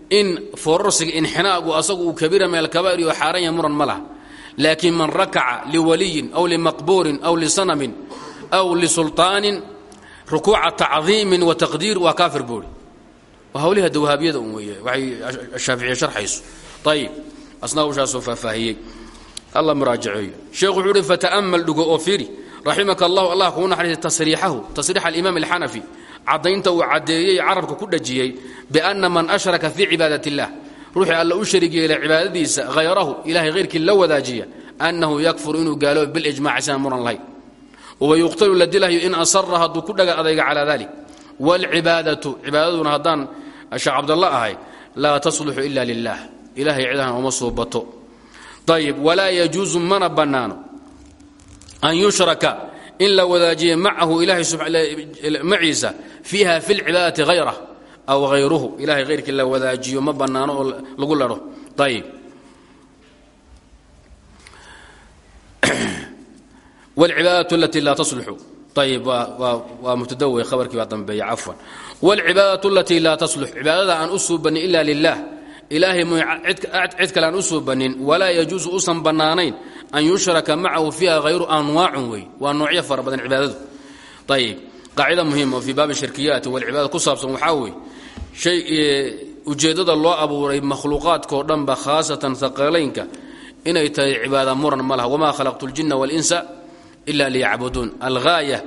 in foorarsiga inxinaagu asagu uu kabiira min alkabaa'ir iyo xaaran yahay muran ma laha. Laakiin man rakaca liwaliyin aw limaqbuurin aw lisanamin aw lisulطaanin rukuuca tacdiimin wa taqdiir waa kaafir waa hawliha dawahaabiyada un weeye. Waxay shaaficiye sharxayso. Ayib asna hawshaasoo faahfaahiyey. Alla muraajaceeyo sheekhu wuxuu uhi fata'amal dhugo oo fiiri raximaka allahu. Allah kuu naxariistay tasriixahu. Tasriix alimaam alxanafi. Caddaynta uu caddeeyey carabka ku dhajiyey bianna man ashraka fii cibaadat illah ruuxii alla u sharig yeelay cibaadadiisa hayrahu ilahay hayrkii la wadaajiya annahu yakfuru inuu gaalooba bilijmaci siaan muran lahayn wayuqtalu la dilahayo in asara hadduu ku dhaga adayga calaa dalik waalcibaadatu cibaadaduna haddaan sheekh cabdalla ahay laa tasluxu ila lilah ilahay cidahan uma suubato ayib walaa yajuusu mana bannaano an yushraka in la wadaajiye macahu ilahay maciisa fiiha fi lcibaadati hayrah aw hayruhu ilahay hayrkii la wadaajiyo ma bannaano oo lagu ladho ayib <clears throat> wlcibaadatu alatii laa tasluxu. Ayib waa mubtada wey khabarkii baa dambeeya cafwan wlcibaadatu alatii laa taslux cibaadada aan u suubanin ila lilah ilaahay cid kale aan u suubanin walaa yajuusu usan bannaanayn an yushraka macahu fiiha hayru anwaacun wey waa noocyo fara badan cibaadadu ayb qaacida muhima fii baabi shirkiyaati walcibaada ku saabsan waxaa weeye shay ujeeddada loo abuuray makhluuqaadkao dhanba khaasatan haqalaynka inay tahay cibaada muran ma laha wamaa khalaqtu ljinna walinsa ila liyacbuduun alhaaya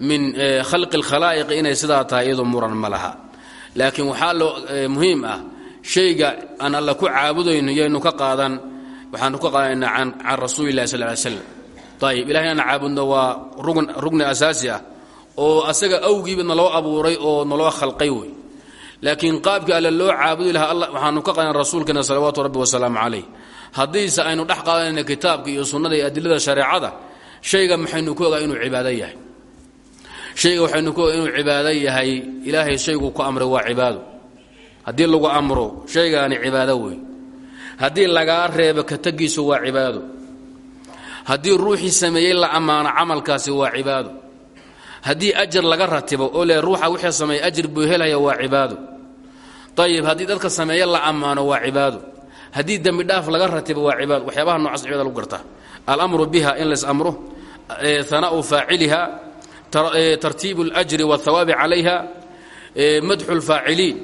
min khalqi اlkhalaa'iqi inay sidaa tahay iyadoo muran ma laha. Laakiin waxaa loo muhiim ah shayga aan alla ku caabudayno yaynu ka qaadan waxaanu ka qaadanaynaa can rasuuli illahi sal ly slam ayib ilahay inaan caabudno waa rugni asaasi ah oo asaga awgiiba naloo abuuray oo naloo khalqay wey. Laakiin qaabkii alle loo caabudi lahaa waxaanu ka qaadan rasuulkeena salawaatu rabbi wasalaamu calayh. Haddiise aynu dhex qaadanayna kitaabka iyo sunnada adilada shareecada shayga maxaynu ku ogaa inuu cibaado yahay shayga waxaynu ku inuu cibaado yahay ilaahay shaygu ku amray waa cibaado. Haddii lagu amro shaygaani cibaado wey haddii lagaa reebo ka tagiisu waa cibaado. Haddii ruuxii sameeyey la ammaano camalkaasi waa cibaado. Haddii ajar laga ratibo oo le ruuxa wixii sameeyey ajir buu helaya waa cibaado. Ayib haddii dadka sameeye la ammaano waa cibaado. Haddii dembi dhaaf laga ratibo waa cibaado. Waxyaabaha noocaas cibaada lagu gartaa. Alamru biha in lays amro hanaa'u faaciliha tartiibu اljri wاthawaabi calayha madxu اlfaaciliin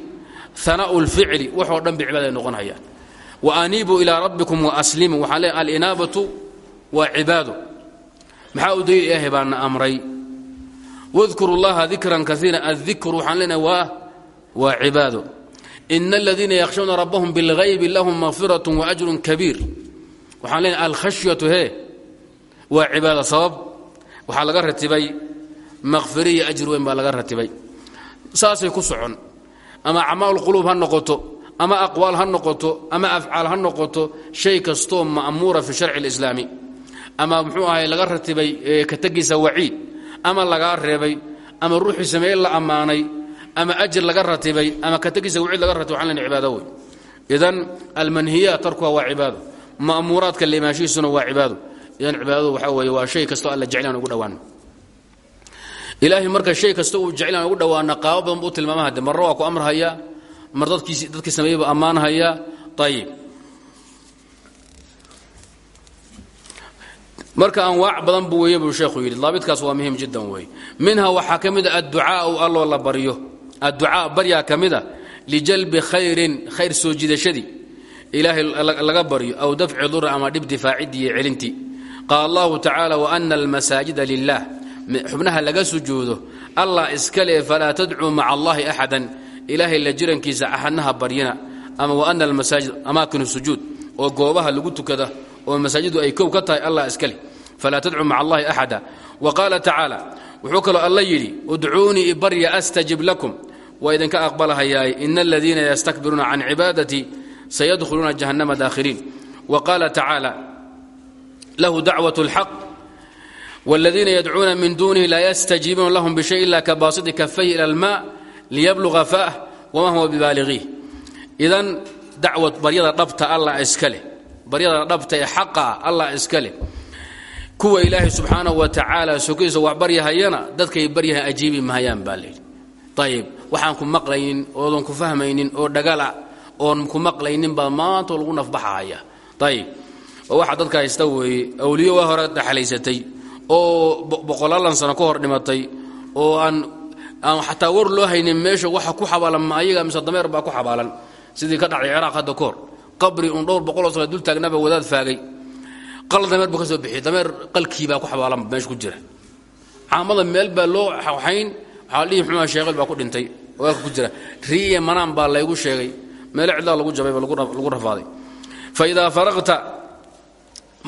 hanaa'u اlficli waxoo dhan ba cibaada ay noqon hayaan wa aniibuu ilaa rabbikum waaslimuu waxaan leeay alinaabatu waa cibaado maxaa u daliil ilaahay baana amray wadkuru llaha dikran kaiira addikru waxaan leenahay waa waa cibaado ina aladiina yakhshawna rabbahum bilghaybi lahum makfirat waajrun kabiir waxaan leenahay alkhashyatu he waa cibaado sabab waxaa laga ratibay makfiri iyo ajri weyn baa laga ratibay. Saasay ku socon. Ama acmaal quluub ha noqoto ama aqwaal ha noqoto ama afcaal ha noqoto shay kastoo ma'muura fi sharci اlislaami ama muxuu ahay laga ratibay ka tegiisa waciid. Ama lagaa reebay ama ruuxii sameeye la ammaanay ama ajir laga ratibay ama ka tegiisa waciid laga ratibay waxan len cibaado wey idan almanhiyaat tarkuha waa cibaado. Ma'muuraadka limaashihiisuna waa cibaado. Idan cibaadadu waxaa weeye waa shay kastoo alla jeclaan ugu dhawaano ilaahay marka shay kasta uu jeclaan ugu dhawaana qaabo badan buu tilmaamaha de marna waa ku amrhayaa mar dadkii sameeyeyba ammaanhayaa ayib marka anwaac badan buu buu sheekhu yidhi daabitkaas waa muhiim jiddan weeye minha waxaa ka mid a adducaau alloo la baryo. Adducaa baryaa ka mid a lijalbi khayrin khayr soo jiidashadii laga baryo aw dafci dur ama dhib difaacidii iyo celintii qaala allahu tacaala waana almasaajida lilah xubnaha laga sujuudo allah iska le falaa tadcuu maca allahi axadan ilaahay la jirankiisa axadnaha baryina ama waana almasaajid amaakinu sujuud oo goobaha lagu tukada oo masaajidu ay kow ka tahay allah iska leh falaa tadcuu maca allahi axada wa qaala tacaala wuxuu kaloo alla yidhi udcuunii ibarya astajib lakum. Waa idinka aqbalahayaay ina aladiina yastakbiruuna can cibaadatii sayadkhuluuna jahannama daakhiliin wa qaala tacaala lahu dacwat اlxaq wاladiina yadcuuna min dunihi laa yastajiibuuna lahum bishay ila kabaasiti kafayhi ila almaa liyabluga faah wama huwa bibaaligiih idan dacwad baryada dhabta allah iska leh baryada dhabta ee xaqaa allah iska leh kuwa ilaahay subxaanahu wa tacaala sokiisa wax baryahayana dadkay baryahan ajiibi mahayaan baa layidhi ayib waxaan ku maqlaynin oodan ku fahmaynin oo dhagala oon ku maqlaynin baa maanta lagu oo boqolaalan sano ka hor dhimatay oo aan aan xataa war loo haynin meesha waxa ku xabaalan ma ayaga mise dameer baa ku xabaalan. Sidii ka dhacday ciraaq hadda kahor qabri uun dhowr boqoloo sano dul taagnaaba wadaad faagay. Qal dameer buu ka soo bixiyey. Dameer qalkiibaa ku xabaalan meesha ku jira. Caamada meel baa loo xayn waxaa dhihi muxumaa sheeqel baa ku dhintay waaka ku jira. Riiya manaan baa laygu sheegay. Meelo cidlaa lagu jabayba lagu rafaaday. Fa idaa faraqta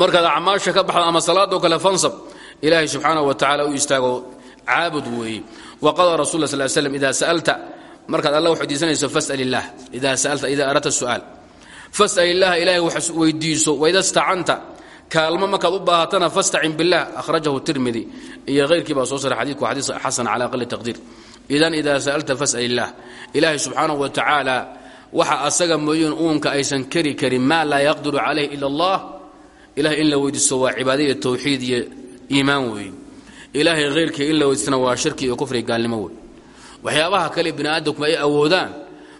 markaad acmaasha ka baxda ama salaadoo kale fansab ilaahay subxaanahu wa tacala u istaago caabud weeye wa qala rasul la sal slam ida sa'alta markaad alla wax weydiisanayso fas'al illaah ida sa'alta ida aradta su'aal. Fas'al illaha ilahay wax weydiiso waida stacanta kaalmo markaad u baahatana fastacin billah akhrajahu tirmidi. Iyo hayrkii baa soo saray xadiidku xadiis xasan cala aqali taqdiir. Idan ida sa'alta fas'al illah ilaahay wa tacaala waxa asaga mooyeen uunka aysan keri karin maa laa yaqdiru calayh ila allah ilahay in la weydiisto waa cibaada iyo tawxiid iyo iimaan weeye ilaahay hayrkii in la weydiistana waa shirki iyo kufri gaalnimo wey waxyaabaha kale bini aadamku ay awoodaan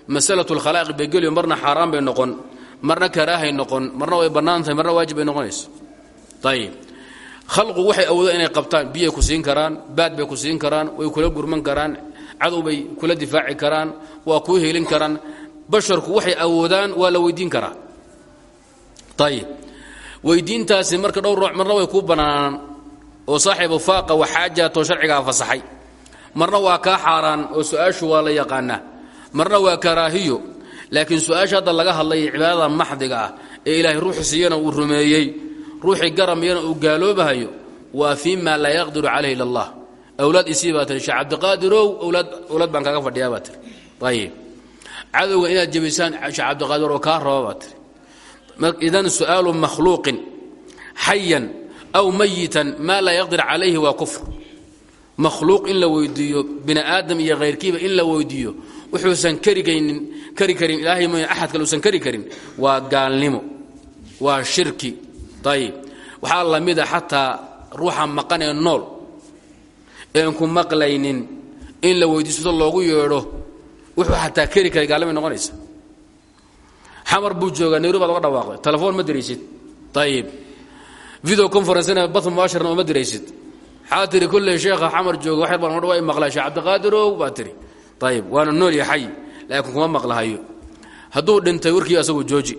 masalatu lkhalaa'iq bay geliyo marna xaaraan bay noqon marna karaahay noqon marna way bannaan tahay marna waajib bay noqonayso. Ayib khalqu waxay awoodaan inay qabtaan biyay ku siin karaan baad bay ku siin karaan way kula gurman karaan cadow bay kula difaaci karaan waa kuu helin karaan. Basharku waxay awoodaan waa la weydiin karaa. Ayib weydiintaasi marka dhowr nooc marna way kuu bannaanaan oo saaxibu faaqa waxaajaatoo sharcigaa fasaxay. Marna waa kaa xaaraan oo su'aashu waa la yaqaanaa. Marna waa karaahiyo laakiin su'aasha laga hadlaya cibaadada maxdiga ah ee ilaahay siiyana uu rumeeyey ruuxii garamyana uu gaaloobahayo waa fii ma laa yaqdiru calayh ila allah. Awlaad isii baa tiri sheekh cabdiqaadirow awlaad awlaad baan kaaga fadhiyaa baa tiri. Ayib cadowga inaad jebisaan sheekh cabdiqaadir oo idan su'aalu makhluuqin xayan aw mayitan maa laa yaqdir calayhi waa kufr makhluuq in la weydiiyo bini aadam iyo hayrkiiba in la weydiiyo wuxuusan karigaynin kari karin ilaahay mooyane axad kale uusan kari karin waa gaalnimo waa shirki ayib waxaa la mida xataa ruuxa maqan ee nool een ku maqlaynin in la weydiisto loogu yeedho wuxuu xataa keri karay gaalnimay noqonaysa xamar buu joogaa nairobi baad oga telefoon ma diraysid ayib video conferencena bat mubaashirna uma diraysid. Waxaa tiri kolley sheekha xamar jooga wax yar baan waa maqlaa sheekh cabdiqaadirow baa tiri. Ayib waana nool iyo xay kuma maqlahayo hadduu dhintay warkii asagu jooji.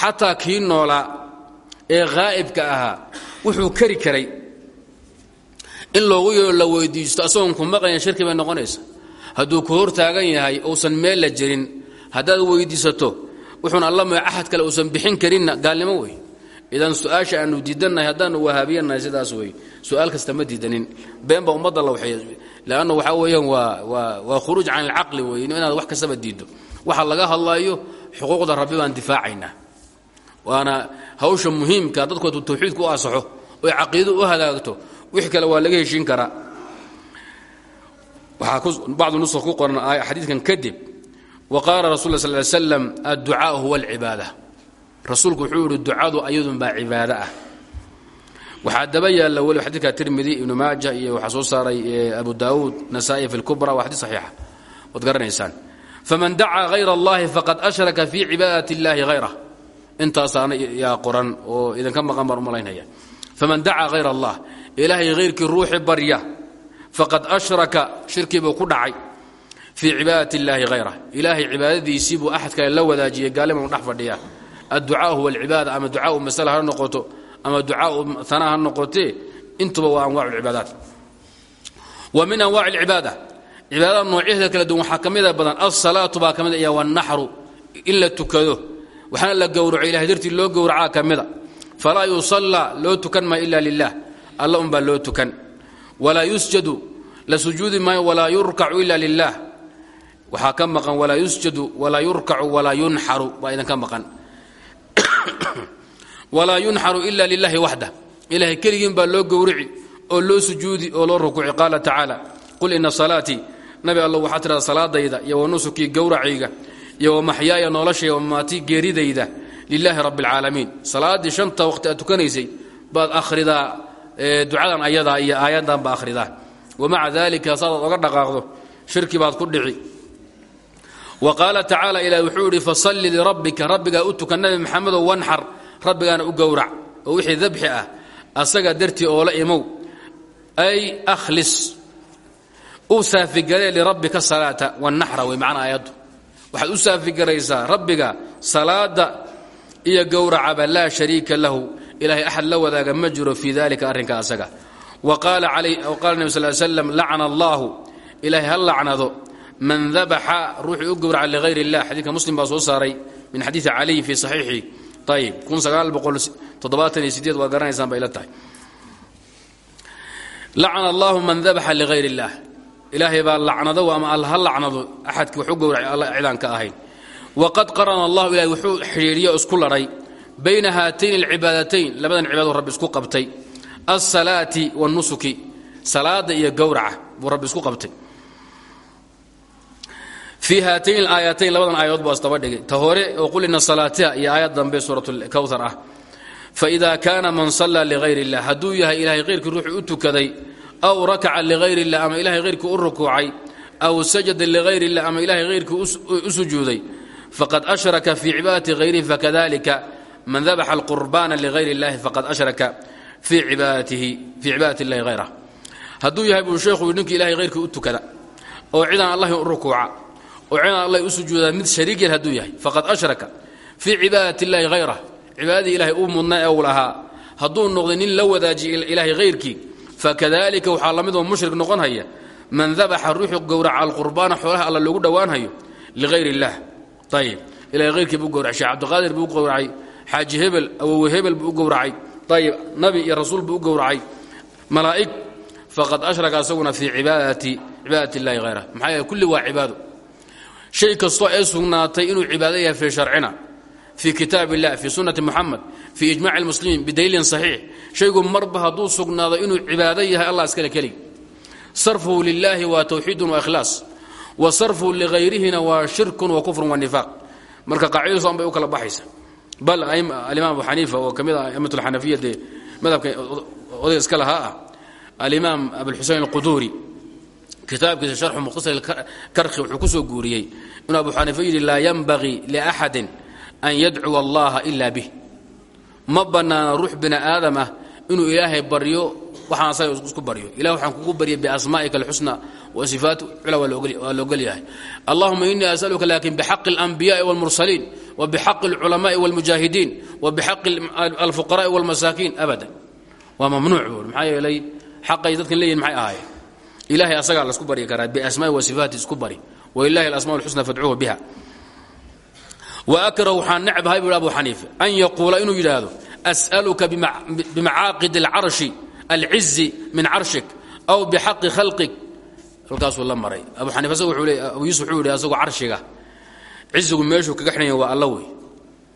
Xataa kii noolaa ee haa'ibka ahaa wuxuu kari karay. In loogu yeero la weydiisto asagoon ku maqlayn shirki bay noqonaysa. Hadduu ku hor yahay uusan meel la jirin haddaad weydiisato wuxuun alla ma axad kale uusan bixin karinna gaalnimo wey idan su'aasha aanu diidannahay haddaanu wahaabiyanahay sidaas wey su'aal kasta ma diidanin. Been baa la waxeey leanna waxaa weeyaan waa waa waa khuruuj can alcaqli wey inaad wax kastaba diiddo. Waxa laga hadlaayo xuquuqda rabbi baan waana hawsha muhiimka dadkoodu tawxiidku u asaxo oy caqiido u hagaagto wix kale waa laga heshiin karaa waxaa bacdu nusq ku qoran xadiidkan kadib wa qaala rasul l sl ly slam adducaa huwa alcibaada rasuulku wuxuu yihi ducadu ayadunbaa cibaado ah. Waxaa daba yaalla weli xadidka tirmidi ibnu maaja iyo waxaa soo saaray abu daawuud nasa'i fi lkubra waa xadis saxiixa. Waad garanaysaan. Faman dacaa hayra allahi faqad ashraka fii cibaadati اllahi hayrah intaasaana yaa qoran oo idinka maqan baan u malaynaya. Faman dacaa hayra allah ilaahay hayrkii ruuxi barya faqad ashraka shirkii buu ku dhacay fii cibaadati اllahi hayrah ilaahay cibaadadiisii buu axad kale la wadaajiyey gaalima u dhex fadhiya adducaa huwa alcibaada ama ducaau masala ha noqoto ama ducaau ana ha noqotee intuba waa anwac lcibaadaat wa min anwac alcibaada cibaadada noocyaheeda kala duwan waxaa ka mida badan alsalaatu baa ka mida iyo wاlnaxru in la tukado waxaana la gowraco ilahay dartii loo gowracaa ka mida falaa yusallaa loo tukan maayo ila lilah alla unbaa loo tukan walaa yusjadu la sujuudi maayo walaa yurkacu ila lilah waxaa <coughs> walaa yunxaru ila lilahi waxda. Ilahay keligiin baa loo gowrici oo loo sujuudi oo loo rukuuci qaala tacaala qul ina salaatii nabi allo waxaa tidhahda salaadayda iyo wa nusukii gowracayga iyo wa maxyaaya noloshayga wamamaatii geeridayda lilaahi rabbi alcaalamiin salaaddii shanta waqti aad tukanaysay baad akhridaa ducadan ayadaa iyo aayaddan baa akhridaa. Wamaca dalika saadaad oga dhaqaaqdo shirki baad ku dhici qaala tacaala ilahi wuxuu yidhi fasalli lirabbika rabbigaa u tukan nabi maxamedow wanxar rabbigaana u gowrac oo wixii dabxi ah asaga dartii oola imow. Ay akhlis u saafigaree lirabbika salaata wanaxra wey macnaa aayaddu. Waxaad u saafigaraysaa rabbiga salaada iyo gowracaba laa shariika lahu ilahay axad la wadaaga ma jiro fii dalika arrinka asaga. Wa qaala nebi sal slam lacna allaahu ilaahay ha lacnado man dabaxa ruuxii u gowraca ligayr اllah xadiidka muslim baa soo saaray min xadiidi caliy fii saxiixi ayib waa garanaysaan bay la tahay lacna allahu man dabaxa ligayr اllah ilaahay baa lacnado ama alla ha lacnado axadkii wax u gowracay alla cidaan ka ahayn waqad qarana allahu ilahay wuxuu xidhiidhiyo isku ladhay bayna haatayn alcibaadatayn labadan cibaadoo rabbi isku qabtay alsalaati wاnusuki salaada iyo gowraca buu rabbi isku qabtay fii haatayn aayatayn labadan aayadood bu asdaba dhigay ta hore oo qulina salaatiha iyo aayad dambe suuratulkawar ah faidaa kaana man sallaa ligayr illah hadduu yahay ilaahay hayrkii ruuxu u tukaday aw rakaca ligayr illah ama ilahay hayrkii u aw sajada ligayr illah ama ilahay hayrkii u faqad ashraka fii cibaadati hayrihi fakadalika man dabaxa alqurbaana ligayr illahi faqad ashraka fii cibaadati illahi hayrah hadduu yahay buu sheekhu ninkii ilahay hayrkii u oo cidaan allahi u oo cin allay u sujuudaan mid shariig yar hadduu yahay. Faqad ashraka fii cibaadati illaahi hayrah cibaadadii ilaahay uu mudnaa ee uu lahaa. Hadduu noqday nin la wadaajiya ilaahay hayrkii fakadalika waxaa la midoo mushrik noqon haya man dabaxa ruuxu gowraca alqurbaana xoolaha alla loogu dhowaanhayo liayr illaah ayib ilahay hayrkii buu gowracay sheekh cabdiqaadir buu u gowracay xaaji hebel awowe hebel buu u gowracay. Ayib nabi iyo rasuul buu u gowracay. Malaa'ig. Faqad ashraka asaguna fii cibaadati illahi hayra maxaa yeele kulli waa cibaado shay kastoo ee sugnaatay inuu cibaado yahay fii sharcina fii kitaab illah fii sunnati muxamed fii ijmaci اlmuslimiin bidaliilin saxiix. Shaygu marba hadduu sugnaado inuu cibaado yahay allah iskale kelig sarfuhu lilaahi waa tawxiidun wa ikhlaas wa sarfuhu ligayrihina waa shirkun wa kufrun wa nifaaq. Marka qaacidadu san bay u kala baxaysa. Bal alimaam abu xaniifa oo ka mid ah alquduuri kitaabkiisa sharxu mukhtasar karkhi wuxuu ku soo guuriyey. Inuu abu xaniifa yidhi laa yanbagii liaxadin an yadcuwa allaha ila bih. Ma bannaana ruux bini aadam ah inuu ilaahay baryo waxaan asaga isku baryo. Ilah waxaan kugu barya biasmaa'ika alxusna wa sifaat cula waa laogol yahay allahuma inii as'aluka laakin bixaqi alanbiyaai walmursaliin wa bixaqi alculamaai walmujaahidiin wa bixaqi alfuqaraai walmasaakiin. Abadan. Waa mamnuuc buuri maxaa yeelay xaqay dadkan leeyihiin maxay ahaayeen? Ilahay asagaa la isku baryi karaa biasmaai wa sifaati isku bari. Walilahi alasma اlxusna fadcuuhu biha. Wakrahu waxaan necbahay bui abu xaniife an yaquula inuu yidhaahdo as'aluka bimacaaqid اlcarshi alcizi min carshik aw bixaqi khalqik. Halkaasuu la maray. Abu xaniife abu yuusuf wuxuu yidhi asagoo carshiga cizigu meeshuu kaga xidhanya waa alla wey.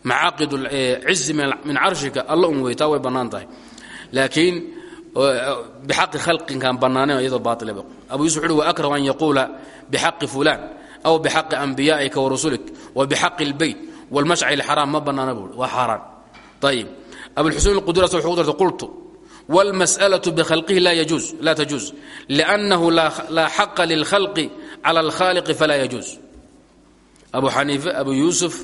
Macaaqid cizi min carshika alla un wey taa tahay. Laakiin bixaqi khalqinkaan bannaanayn iyadoo baailaba abu yusuf wuxu uhi waakrahu an yaquula bixaqi fulaan aw bixaqi anbiyaa'ika warusulik wa bixaqi اlbeyt wاlmashcari اlxaraam ma bannaana buui waa xaaraan ayib abulxusein اlquduras wuxuu ku dartay qultu wاlmasأlaة bkhalqihi laa tajuuz lأnnahu laa xaqa lilkhalqi clى اlkhaliqi falaa yajuuz abu xaniife abu yuusuf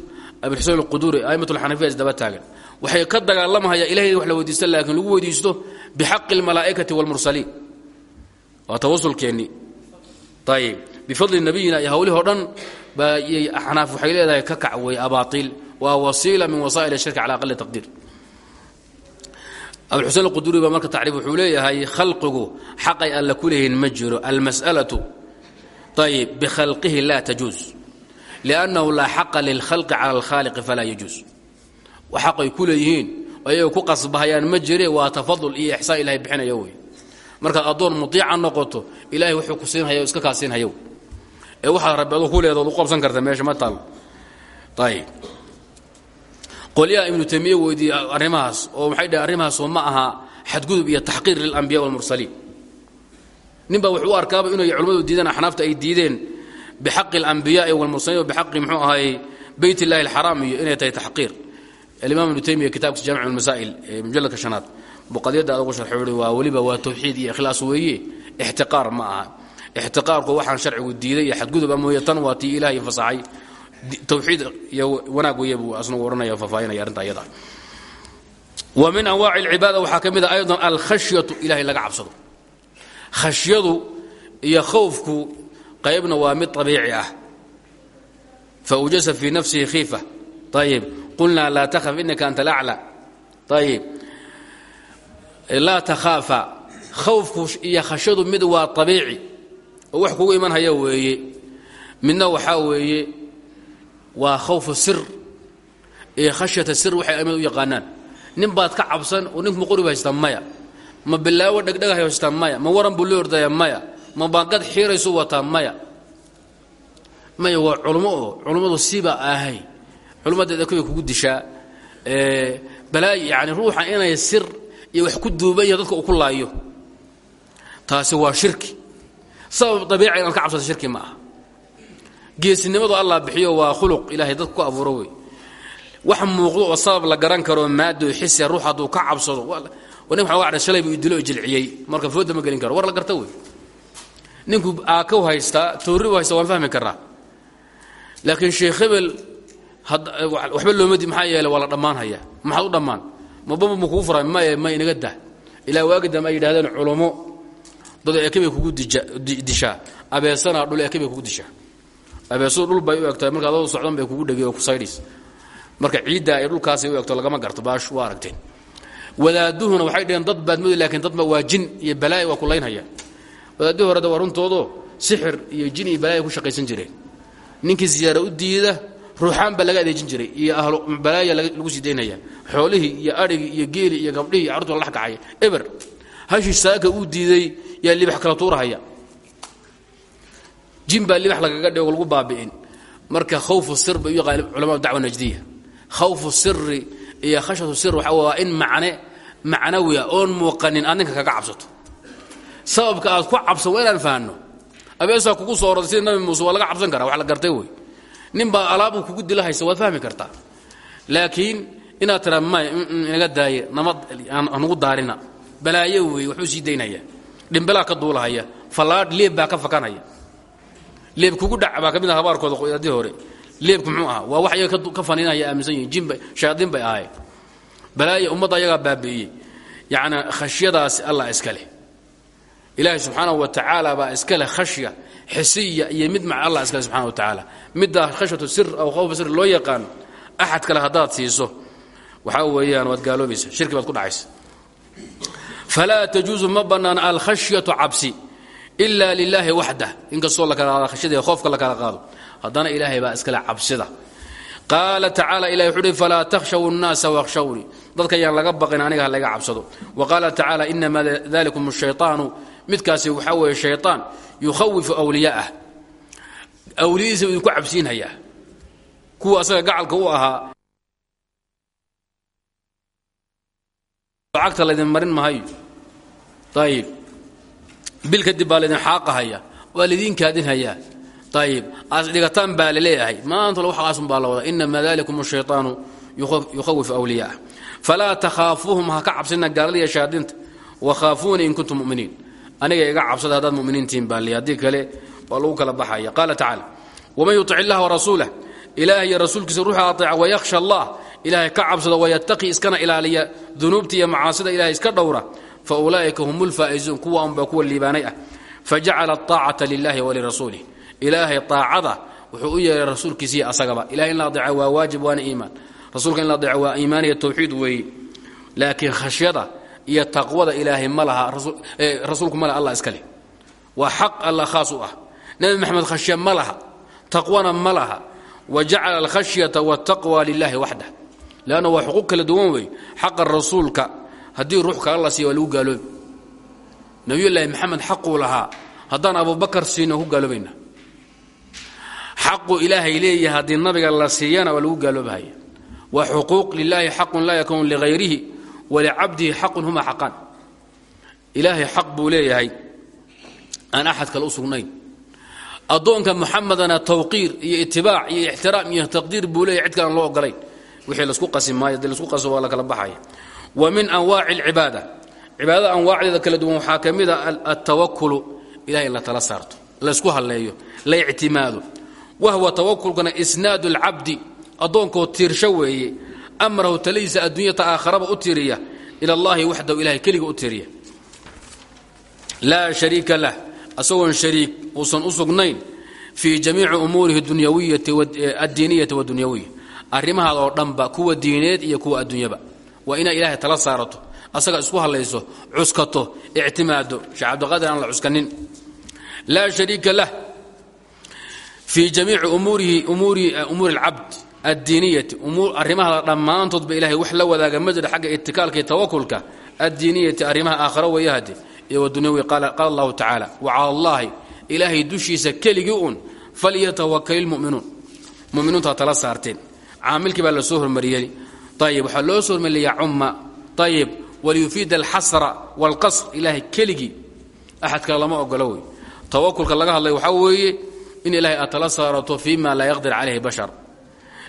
abulxusein اlquduri a'imat اlxanafiya isdaba taagan waxay ka dagaalamahaya ilahay wax la weydiista laakiin lagu weydiisto bixaqi اlmalaa'ikati wاlmursaliin waa tawasulkeennii ayib bifadli nabiyina iyo hawlihii o dhan baa axnaaf waxay leedahay ka kac wey abaaiil waa wasiila min wasaa'il shirki cala aqali taqdiir abuxusein اquduri baa marka tacriif wuxuu leeyahay khalqigu xaqay alla ku leeyihiin ma jiro almas'alaةu ayib bikhalqihi laa tajuuz liannahu laa xaqa lilkhalqi cala alkhaaliqi falaa yajuuz xaqay ku leeyihiin ayaga ku qasbahayaan ma jire waa tafadul iyo ixsaan ilahay bixinaya wey. Markaad addoon muiica noqoto ilahay wuxuu ku siinhaya iska kaa siinhayo ee waxaad rabbi ku leedood u qabsan karta meesha ma taal. Ayib qolyaha ibnu taymiye weydiiye arrimahaas oo waxay dhaheen arrimahaasoo ma aha xadgudub iyo taxqiir lilambiya walmursaliin nin baa wuxuu u inay culimmadu diideen axnaafta ay diideen bixaqi alambiyaai walmursaliin bixaqi muxuu ahaayey beyt illahi alxaraam iyo inay tahay taxqiir alimaam ibnu taymiya kitaabkiisa jamic lmasaa'il ee mujalladka shanaad buqadyadda adugu sharxay uhi waa weliba waa tawxiid iyo ikhlaas weeye ixtiqaar ma aha ixtiqaarku waxaan sharcigu diiday iyo xadguduba mooye tan waa tii ilaahay fasaxay tawxiid iyo wanaag weeye buu asnagu odhanaya faahfaahinaya arrinta ayada wa min anwaaci alcibaada waxaa ka mid a aydan alkhashyatu ilahay laga cabsado khashyadu iyo khowfku qaybna waa mid abiici ah faawjasa fii nafsihi khiifa ayib qulnaa laa takhaf inaka anta alaclى ayib laa takhaafa. Khawfku iyo khashyadu mid waa abiici oo wax kugu iman haya weeye. Midna waxaa weeye waa khawfu sir. Iyo khashyata sir waxay amid u yaqaanaan. Nin baad ka cabsan oo ninku ma qori ba haystaa maya. Ma bilaawo dhegdhegahay haystaa maya. Ma waran buu loo ordaya maya. Ma baanqad xiiraysu wataa maya. Maya waa culummo oo culummadu siba ahay culummadeeda kuway kugu dishaa balaayo yani ruuxa inay sir iyo wax ku duuban yahay dadka uu ku laayo taasi waa shirki. Sabab dabiica inaad ka cabsata shirki ma aha. Geesinimadu allah bixiyo waa khuluq ilaahay dadku ku abuuro wey. Wax muuqdo oo sabab la garan karo maado xisia ruux hadduu ka cabsado nin waa shalay buu idilo jilciyey marka fooda ma gelin karo war la garta wey. Ninku aakaw haystaa toorri u haysta waan fahmi karaa. Laakiin sheekh hebel waxba loomadi maxaa yeele waa la dhammaan hayaa. Maxaad u dhammaan? Mababa ma kugu furaa maya ma inaga dah. Ilaa waagi dambe ay yidhahdeen culummo dad eke bay kugu dishaa. Abeesana dhul eke bay kugu dishaa. Abeesadu dhul bay u egtahay marka adoo socdan bay kugu dhegay oo kusaydhis marka ciidda ay dhulkaasay u egto lagama garto baash waa aragteen. Wadaaduhuna waxay dhaheen dad baad modi lakiin dadba waa jin iyo balaayo waa kulaynhaya wadaadii horeda waa runtoodo sixir iyo jin iyo balaayo ku shaqaysan jireen. Ninkii siyaara u diida ruuxaan baa laga adeejin jiray iyo ahlu balaaya lagu sii xoolihii iyo adhigii iyo geeli iyo gabdhihii iyo carruurtu la dhex kacaya eber hashii saaka uu diiday yaa libax kala tuurahaya. Jin baa libax lagaga dhigo lagu baabi'in. Marka khawfu sir bay u yaqaan culamadu dacwa najdiya. Khawfu siri iyo khashatu sir waxa waa in macne macnawiya oon muuqanin aad ninka kaga cabsato. Sababka aad ku cabsan waa inaan fahanno. Abeesaa kugu soo orday sida nabi muuse waa laga cabsan karaa wax la gartay wey nin baa alaabuu kugu dila haysa fahmi kartaa laakiin inaad tiraa may inaga daaye nama hanugu daarina. Balaayo weeye waxbuu sii daynaya. Ka duulahaya. Fallaadh leeb baa ka fakanaya. Leeb kugu dhac baa ka mid ah habaarkooda qoyadii hore. Leebku muxuu ahaa? Waa wax ayaga ka faniinaya aaminsan yihiin jinba shayaadiin bay ahaayeen. Balaayo ummadda ayagaa baabi'iyey. Yacni khashyadaasi allah iska leh ilaahay subxaanahu wa tacaala baa iska leh khashya xisiya iyo mid allah iska leh subxana wa tacaala. Middaa khashyatu sir aw khawfa sir loo yaqaano axad kale haddaad siiso. Waxaa weeyaan waad gaaloobaysa shirki baad ku dhacaysa. Falaa tajuusu ma bannaan alkhashyatu cabsi ila lilaahi waxdah inkastoo la kala qaado khashyada khoofka la kala qaado haddana ilaahay baa iskale cabsida. Qaala tacaala ilahi wuxuu uhi falaa takhshaw nnaasa wakhshawnii dadka yaan laga baqin aniga laga cabsado. Wa qaala tacaala inamaa dalikum shayطaanu midkaasi waxaa weeye shayطaan yukhawifu wliyaa'ah awliyadiisa idinku cabsiinhayaa. Kuwa asaga gacalka u ahaa. Lacagta laydin marin mahayo. Ayib bil kadib baa laydin xaaqahaya. Waa laydin kaadinhayaa. Ayib aas dhigataan baa la leeyahay maanta waxaasun baa la wadaa. Inamaa dalikum shayطaanu yukhawifu wliyaa'ah falaa takhaafuuhum ha ka cabsina gaaladiiya shayaadiinta. Wakhaafuuni in kuntum aniga iga cabsada haddaad muminiintihin baa li haddii kale waa lagu kala baxaya. Qaala tacaala waman yutic illaha warasuulah ilaah iyo rasuulkiisa ruuxa aeeca wayakhsha allah ilaahay ka cabsada wayataqi iskana ilaaliya dunuubta iyo macaasida ilahay iska dhowra fa ulaa'ika hum lfaa'izuun kuwa unbaa kuwa liibaanay ah. Fajacala aطaacata lilahi walirasuulih ilaahay aacada wuxuu u yeeray rasuulkiisiiy asagaba. Ilahay la adeeca waa waajib waana iimaan. Rasuulka la adeeco waa iimaan iyo tawxiid weeye laakiin khashyada iyo taqwada ilaahay ma laha rasuulku ma laha allah iska leh. Waa xaq allah khaas u ah. Nebi maxamed khashya ma laha taqwana ma laha. Wa alkhashyata wاtaqwa lilahi waxdah leanna waa xuquuq kala duwan wey xaqa rasuulka. Haddii ruux kala la siiya waa lagu gaaloobi nabiyullaahi maxamed xaquu lahaa. Haddaan abubakar siino ku gaaloobayna. Xaqu ilaahay leeyahay haddii nabiga la siiyana waa lagu gaaloobahaya waa xuquuq lilaahi xaqun laa yakuunu ligayrihi walicabdihi xaqun huma xaqaan ilaahay xaq buu leeyahay aan axad kale u sugnayn addoonka muxamedana tawqiir iyo itibaac iyo ixtiraam iyo taqdiir buu leeyahy wixii lasku qasi maayo dee lasku qaso waa la kala baxaya wa min anwaaci alcibaada cibaadada anwaacdeeda kala duwan waxaa ka mid a altawakulu ilahay in la tala saarto laysku halleeyo la ictimaado wahwa tawakulkana isnaadu alcabdi addoonkoo tiirsho weeye amrahu taladiisa adduunyata aakharaba u tiiriya ila allahi waxdahu ilahay keliga u tiiriya laa shariika lah asagoon shariik uusan u sugnayn fii jamiici umuurihi addiiniyati wadunyawiya arrimahaad oo dhanba kuwa diineed iyo kuwa adduunyaba. Waa inaad ilaahay tala saarato asaga isku hadlayso cuskato ictimaado sheekh cabdiqaadir aan la cuskanin laa shariika lah fii jamiici umuurihi umuuri alcabd addiiniyati. Arrimahaada dhammaantoodba ilahay wax la wadaaga ma xagga itikaalka iyo tawakulka. Addiiniyati arrimaha aakhara weeyahade iyo wadunyawi qaala allahu tacaala wa cala allaahi ilaahay dushiisa keligii uun falyatawakal muminuun. Muminuuntaa tala saarteen. Caamilkii baa la soo hormariyey. Ayib waxaa loo soo hormariyay cumma ayib waliyufiida alxasra waalqasr ilaahay keligii axad kale lama ogolo wey. Tawakulka laga hadlay waxaa weeye in ilaahay aad saarato fii ma yaqdir calayhi bashar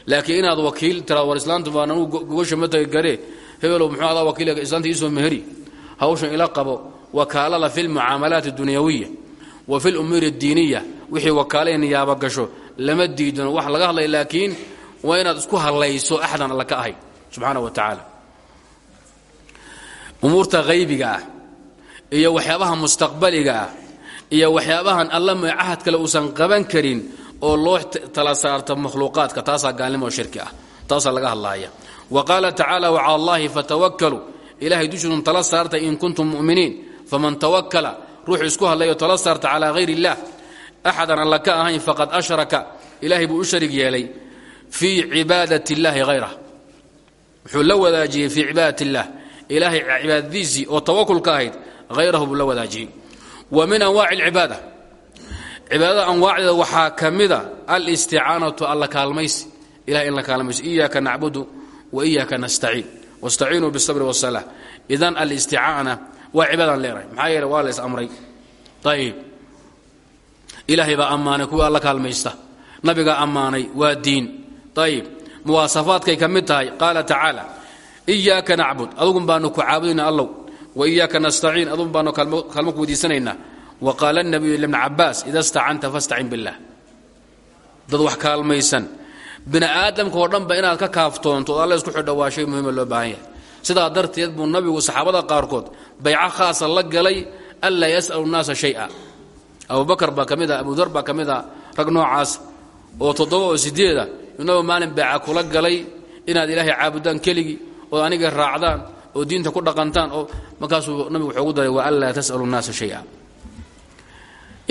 laakiin inaad wakiil tiraad war islaanta baan anugu gogosha ma tagi karee hebelow muxuu adaa wakiilka islaanta iisoo meheri hawshan ila qabo. Wakaalada fi lmucaamalaat اdunyawiya wa fi lumuuri اdiiniya wixii wakaalay niyaaba gasho lama diidano wax laga hadlay laakiin waa inaad isku hadlayso axdan alla ka ahay. Subxaana wa tacaala. Umuurta haybiga ah iyo waxyaabaha mustaqbaliga ah iyo waxyaabahan alla cahad kale uusan qaban karin oo loo tala saarta makhluuqaadka taasaa gaalnimo shirki ah taasaa laga hadlaaya. Wa qaala tacaala wacala allahi fatawakkaluu ilaahay dushidun tala saarta in kuntum mu'miniin. Faman tawakala ruuxu isku hadlayo tala saarta calaa hayr illaah axadan alla ahayn faqad ashraka. Ilaahay buu u sharig yeelay fii cibaadat illaahi wuxuu la wadaajiyey fii cibaadat illaah ilaahay cibaadadiisii oo tawakulka ahayd hayrahu la wadaajiyey. Wa min anwaaci alcibaada cibaadada anwaacdeeda waxaa ka mida alisticaanatu alla kaalmaysi ilahay in la kaalmayso iyaaka nacbudu wa iyaaka nastaciin wastaciinuu biاsabri wاsalaa idan alisticaana waa cibaadaan leenahay maxaa yeele waa la is amray ayib ilaahay baa ammaanay alla kaalmaysta. Nabigaa ammaanay waa diin. Ayib muwaasafaadkay ka mid tahay qaala tacaala iyaaka nacbud adugun baanu ku caabudayna allow wa iyaaka nastaciin adugun baanu kaalmo ku qaala nabiyu ibn cabaas ida stacanta fastacin biاllah dad wax kaalmaysan. Bini aadamka oo dhanba inaad ka kaaftoonto oo alla isku xidho waa shay muhiima loo baahan yahay. Sidaa darteed buu nabigu saxaabada qaarkood bayco khaasa la galay anlaa yas'alu nnaasa shaya. Abubakar baa ka mid a abudar baa ka mid a rag noocaas oo toddoba oo sideeda inagoo maalin bayca kula galay inaad ilaahay caabudaan keligii oo aniga raacdaan oo diinta ku dhaqantaan an laa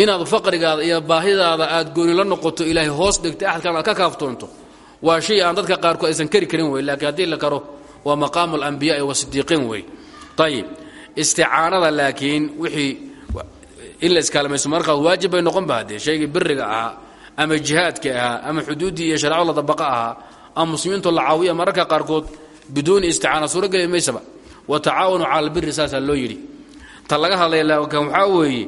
inaad faqrigaada iyo baahidaada aad gooni la noqoto ilaahay hoos dhigtay axad kalena ka kaaftoonto waa shay aan dadka qaarkood aysan kari karin wey laakiin haddii la karo waa maqaamu alambiyaai wasidiiqiin wey ayib isticaanada laakiin wixii in la iskaalmayso markaas waajib bay noqon ba haddee shaygii biriga ahaa ama jihaadka ahaa ama xuduuddii iyo shareecado la dabaqa ahaa ama muslimiintu la caawiya mararka qaarkood biduuni isticaana suurogeli maysaba. Wa tacaawanu cala albiri saasaa loo yidhi. Ta laga hadlaya laakin waxaa weeye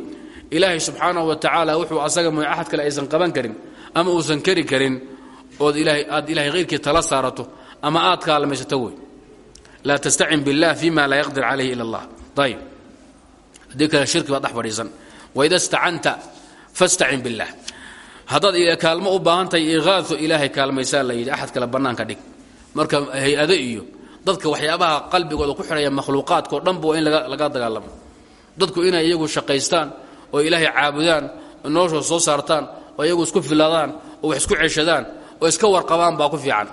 ilaahay subxaanahu wa tacaala wuxuu asaga mooy axad kale aysan qaban karin ama uusan kari karin ood aad ilahay hayrkii tala saarato ama aad kaalmaysato wey laa tastacin billah fima laa yaqdir calayhi ila allah. Ayib haddii kale shirki baad dhex fadhiisan. Waida stacanta fastacin billah haddaad kaalmo u baahan tahay iqaado ilaahay kaalmaysaa la yidhi axad kale bannaanka dhig. Marka hay'ado iyo dadka waxyaabaha qalbigooda ku xidhaya makhluuqaadkao dhanba in laga dagaalamo. Dadku inay iyagu shaqaystaan oo ilaahay caabudaan oo noloshooda soo saartaan oo iyagu isku filadaan oo wax isku ceshadaan oo iska warqabaan baa ku fiican.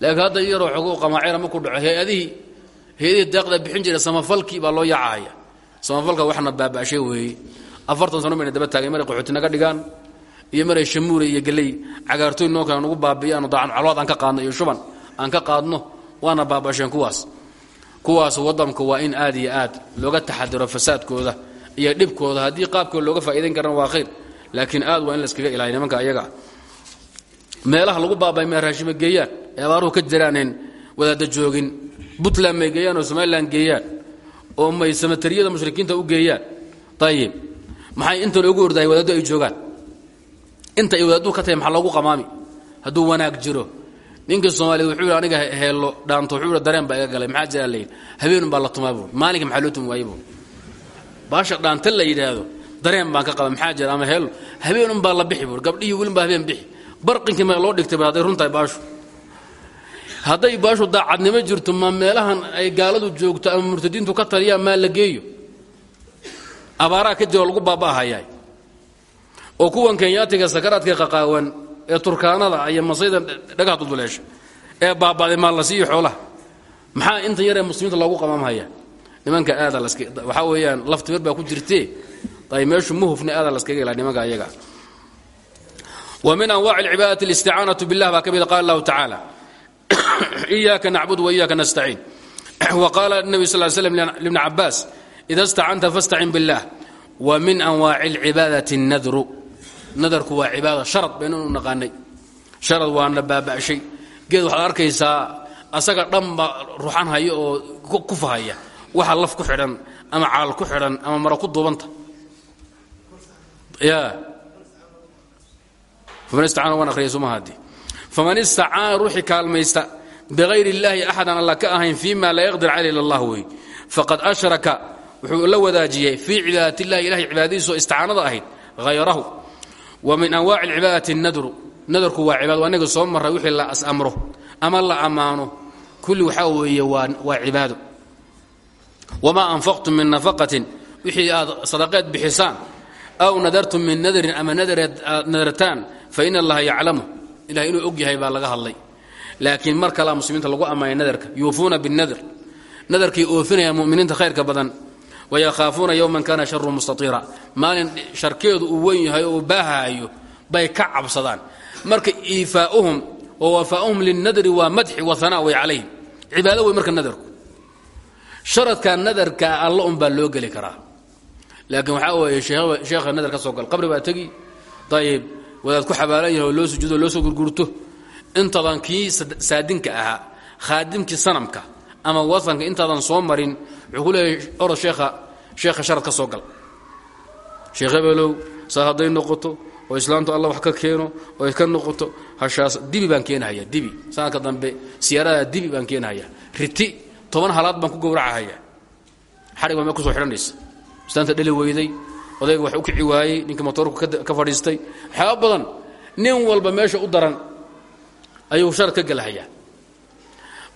Laakiin hadda yaroo xogo qamaacera markuu dhaco hay'adihii hay'adihii bixin jira samafalkii baa loo yaacahaya samafalka waxna baaba'shay weeye. Afartan sano bayna daba taagay maray qaxooti naga dhigaan iyo maray shamuure iyo geley cagaartooy noo kale nagu baabi'iyaan dacan calwaad aan ka qaadno iyo shuban aan ka qaadno waana baabasheen kuwaas. Kuwaas waddanku waa in aad iyo aad looga taxadiro fasaadkooda iyo dhibkooda haddii qaabkooda looga faa'idayn karana waa khayr. Laakiin aad waa in layskaga ilaaliya nimanka meelaha lagu baabay may raashima geeyaan? Ee abaaruhu ka jiraaneen wadaadda joogin puntland may geeyaan oo somalilan geeyaan oo may samatariyada mushrikiinta u geeyaan. Ayib maxay inta loogu ordahay wadaaddu ay joogaan? Inta ay wadaadduhu ka tahay maxaa qamaami? Hadduu wanaag jiro. Ninkii soomaaliyed wuxuu aniga heello dhaanto wuxuu dareen baa iga galay maxaa jiraa layidhi habeenun baa la tumaa maalinka maxaa loo tumi baasha dhaanta la yidhaahdo. Dareen baan ka qaba maxaa jira? Ama heello habeenun baa la bixi buuri gabdhihii welin baa habeen bixi. Barqinkii ma loo dhigtay hadday run baashu. Hadday baashu daacadnimo jirto ma meelahan ay gaaladu joogto ama murtadiintu ka taliyaan maa la geeyo. Abaaraha ka jiro lagu baaba'ahayaa oo kuwan kenyaatiga sakaraadka qaqaawan ee turkaanada iyo masayda dhagaha dulduleesha ee baaba'day maallasiiyo xoolaha. Maxaa intan yaree muslimiinta loogu qamaamhaya nimanka aada waxaa weeyaan laftimir baa ku jirtee ay meeshu muhufna aada laskaga ilaa nimanka ayaga ومن أنواع العباadة الاستعاaنة بالله baa ka mid qال الله تعالى <clears throat> إyاka نعبد وإyاka نستعين <clears throat> وقال النبي صلى اه سلم لبن عباس إذا اsتعنت فاsتعن بالله ومن أنواع العباadة النdر nadrku waa cibaada sharad baynanu naqaanay sharad waana baaba'shay geed waxaad arkaysaa asaga dhanba ruxan haya oo ku fahaya waxaa laf ku xidhan ama caal ku xidhan ama mara ku duubanta. Faman istacaana ruuxii kaalmaysta bihayr illaahi axadan alla ka ahayn fii ma yaqdir calay ilaallah faqad ashraka wuxuu la wadaajiyey fii cibaadatillahi ilahay cibaadadiiso isticaanada ahayd hayrahu wa min anwaaci cibaadati nadru nadarku waa cibaado anaga soo marray wixii la as ama la ammaano kulli waxaa weeye waa wamaa anfaqtum min nafaqatin wixii aad sadaqeed bixisaan aw nadartum min nadrin ama nadartaan fain allaha yaclamu ilahay inuu og yahay baa laga hadlay laakiin mar kalea muslimiinta lagu ammaanay nadarka yuufuuna binnadr nadarkay oofinayaan muminiinta khayrka badan wayakhaafuuna yowman kana sharu mustatiira maalin sharkeedu uu weyn yahay oo baahaayo bay ka cabsadaan marka iifaa'uhum wa wafaa'uhum linnadri waa madxi wa hanaa way sharadka nadarka alla un baa loo geli karaa. Laakiin waxaa weeye sheekha nadar ka soo gal. Qabri baa tegi. Ayib wadaad ku xabaalan yahay oo loo sujuudo loo soo gurgurto. Intaadan kii saadinka ahaa khaadimkii sanamka ama wasanka intaadan soo marin wuxuu ku leeyahay orod sheekha sheekha sharad ka soo gal. Sheekh hebelow hadday noqoto oo islaamtu alla wax ka keeno oo ka noqoto hashaas dibi baan keenahaya dibi. Sanadka dambe siyaaradaa dibi baan keenahaya riti toban halaad baan ku gowracahaya. Xadhig mee ku soo xidhanaysa. Islaanta dheli weyday odayga wax u kici waayey ninkii motoorku ka fadhiistay. Waxyaaba badan nin walba meesha u daran ayuu sharad ka gelahayaa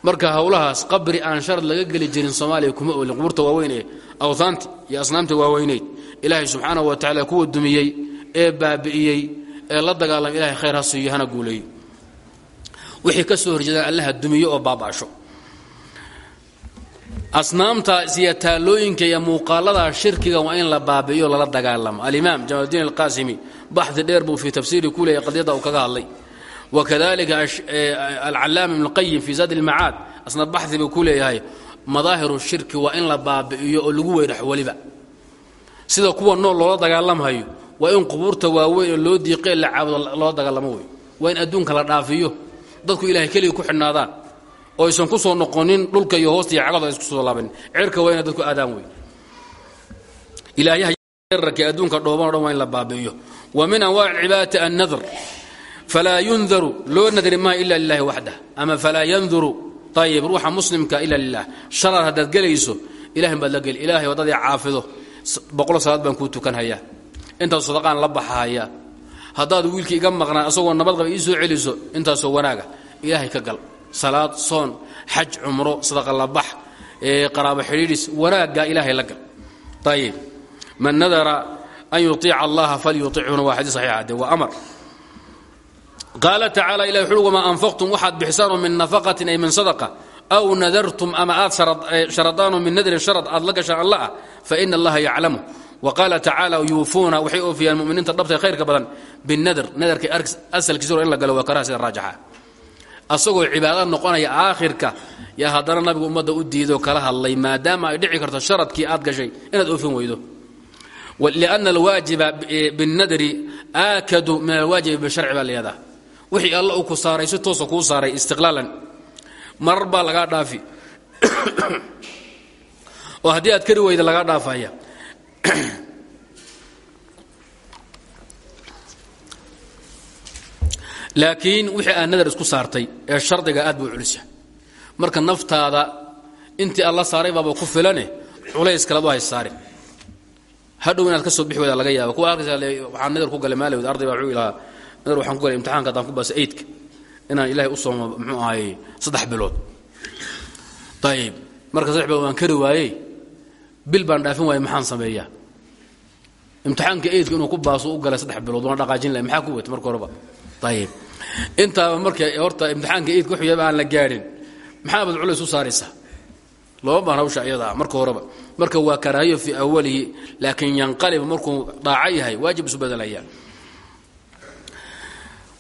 marka howlahaas qabri aan sharad laga geli jirin soomaaliya kuma olin qubuurta waaweyn ee awhaanti iyo asnaamta waaweyneyd ilaahay subxaanahu wa tacaala kuwa dumiyey ee baabi'iyey ee la dagaalamay ilahay khayr ha siiyo hana guuleeyo wixii ka soo horjeedaan allaha dumiyo oo baaba'sho asnaamtaas iyo taalooyinka iyo muuqaalada shirkiga waa in la baabi'iyo lala dagaalamo. Alimaam jamaaldiin alqaasimi baxdi dheer buu fii tafsiiri ku leeyay qadiyadda uu kaga hadlay. Wakadalika alcallaama ibn اlqayim fii zaad ilmacaad asna baxdi buu ku leeyahay madaahiru shirki waa in la baabi'iyo oo lagu weydhax weliba sida kuwa nool loola dagaalamhayo waa in qubuurta waaweyn oo loo diiqee la caabudo loola dagaalamo wey waa in adduunka la dhaafiyo. Dadku ilahay keligii ku xidhnaadaan oo aysan ku soo noqonin dhulka iyo hoosta iyo cagadu aysan ku soo laabanin cirka waa dadku aadaan wey ilaahyahararka adduunka dhooban o dhan in la baabi'iyo. Wa min anwaac cibaadati annadr. Falaa yundaru loo nadri maayo ila lilahi waxdah ama falaa yanduru ayib ruuxa muslimka ila lilah shalar haddaad gelayso ilahin baad la geli. Ilahay waddadii caafido. Boqol salaad baan kuu tukanhayaa intaas sadaqaan la baxahayaa haddaad wiilkii iga maqnaa asagoo nabad qaba ii soo celiso intaasoo wanaaga. Ilaahay ka gal salaad soon xaj cumro sadaqa labax qaraabo xidhiidhis wanaaggaa ilaahay la gal. Ayib man nadara an yuiica allaha falyuicuna waa xadii saxiixa de waa amar. Qaala tacaala ilah wuxuui wamaa anfaqtum waxaad bixisaanoo min nafaqatin ay min sadaqa aw nadartum ama aad sharadaanoo min nadrin sharad aad la gashaan alla ah fa ina allaha yaclamu. Wa qaala tacaala yuufuuna waxay oofiyaan muminiinta dhabta khayrka badan binadr nadarka asalkiisa in la galo waa karaha sida asagoo cibaado noqonaya aakhirka yaa haddana nabigu ummadda u diidoo kala hadlay maadaama ay dhici karto sharadkii aad gashay inaad oofin weydo. Lianna alwaajiba binnadri aakadu min alwaajibi bisharci baa layihahdaa wixii alla uu ku saaray si toosa kuu saaray istiqlaalan. Marar baa lagaa dhaafi. <coughs> Oo haddii aad kari weyda lagaa dhaafaya laakiin wixii aad nadar isku saartay ee shardiga aad buu culisya marka naftaada intii alla saaray baaba ku filane culays kalead u hays saarin hadhow inaad ka soo bixi weyda laga yaaba kuwa arkaysa waxaan nadar ku galay maalawd arday baa wuxuu nadar waxaan ku galay imtixaanka haddaan ku baasa eydka ilaahay u soomo muxuu ahaye saddex bilood. Ayib marka saddex bilood waan kari waayey. Bil baan dhaafin waayey maxaan sameeyaa? Imtixaanka eydka inuu ku baaso u galay saddex bilood waana dhaqaajin lahay maxaa ku wet marka horeba ayib intaaba marka horta imtixaanka eidka wuxuu aan la gaadhin maxaa bad culays u saaraysaa? Looma baan hawsha iyadaa marka horeba. Marka waa karaahiyo fii awalihi laakiin yanqalib markuu dhaaco yahay waajib isu bedelaya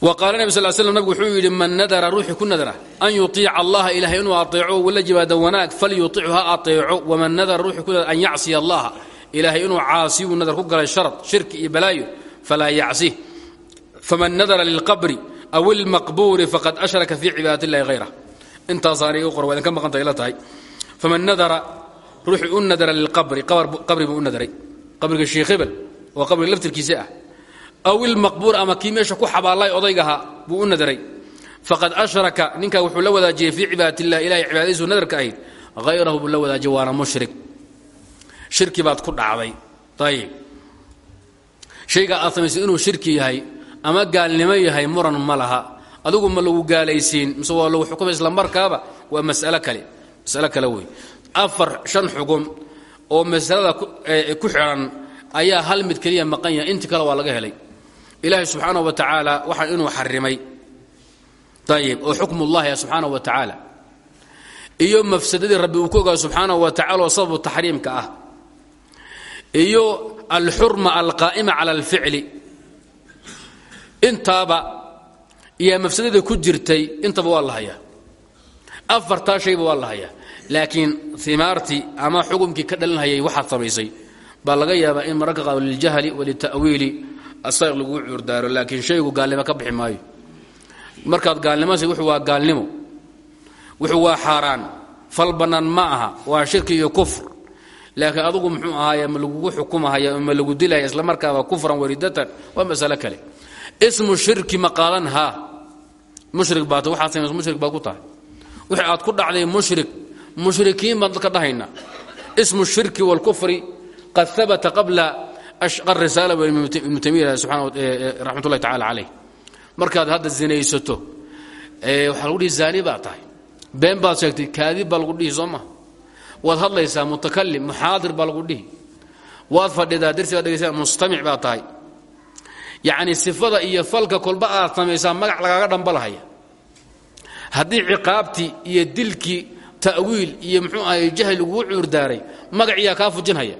wa qaala nebi sal slam nabig wuxuu yidhi man nadara ruuxii ku nadara. An yuiica allaha ilahay inuu aeeco wala jibaada wanaag falyuichu ha aeeco waman nadara ruuxii ku an yacsiya allaha. Ilaahay inuu caasiyuu nadar ku galay sharad shirki balaayo falaa yacsih faman nadara lilqabri aw ilmaqbuuri faqad ashraka fii cibaadat illahi hayra intaasaana igu qor waa idinka maqanta ila tahay faman nadara ruuxii u nadara lilqabri qabri buu u nadaray qabriga sheekh hebel oo qabriga laftirkiisa ah aw ilmaqbuur ama kii ku xabaallay odaygaha buu u nadaray faqad ashraka ninkaa wuxuu la wadaajiyey fii cibaadat illah ilahay nadarka ahayd hayrahu buu la wadaajiyey mushrik shirki baad ku dhacday ayib shayga aad samaysay shirki yahay ama gaalnimo yahay muran ma laha. Adigu ma lagu gaalaysiin mise waa lagu xukumay isla markaaba? Waa masalo kale. Masalo kale wey afar shan xugum oo masalada ku xidhan ayaa hal mid keliya maqan yahay. Intii kale waa laga helay. Ilaahay subxaanahu wa tacaala waxaa inuu xarimay ayib oo xukmullahi ah subxaanahu wa tacaala. Iyo mafsadadii rabbi uu ku ogaa wa tacala oo sababu ah. Iyo alxurma alqaa'ima cala alficli intaaba iyo mafsadada ku jirtay intaba waa la hayaa. Afartaa shayba waa la hayaa. Laakiin imaartii ama xukumkii ka dhalinhayay waxaad samaysay baa laga yaabaa in mararka qaado liljahli walita'wiili asayq laguu cuurdaaro laakiin shaygu gaalnimo ka bixi maayo. Markaad gaalnimose wuxuu waa gaalnimo. Wuxuu waa xaaraan. Fal bannaan ma aha. Waa shirki iyo kufr. Laakiin adugu muxuu ahaaye ma lagugu xukumahaya ma lagu dilaya isla markaaba kufran waridatan waa masalo kale ismu shirki ma qaadan haa mushrik baat waxaad mushrik baad ku tahay. Wixii aad ku dhacday mushrik mushrikiin baan dadka dhahaynaa ismu shirki wاlkufri qad habata qabla arisaala ibnu taymiya raxmat ullahi tacala calayh markaad hadda zinaysato waxaa lagu dhihi zaani tahay. Been baad sheegtay kaadib baa lagu dhihi soo maha waad hadlaysaa mutakalim muxaadir lagu dhihi. Waad fadhidaa dersi baad dhegaysaa mustamic baa tahay yacni sifada iyo falka kolba aad samaysaa magac lagaaga dhambalahaya. Haddii ciqaabtii iyo dilkii ta'wiil iyo muxuu ahay jahli laguu cuurdaaray magaciyaa kaa fujinhaya.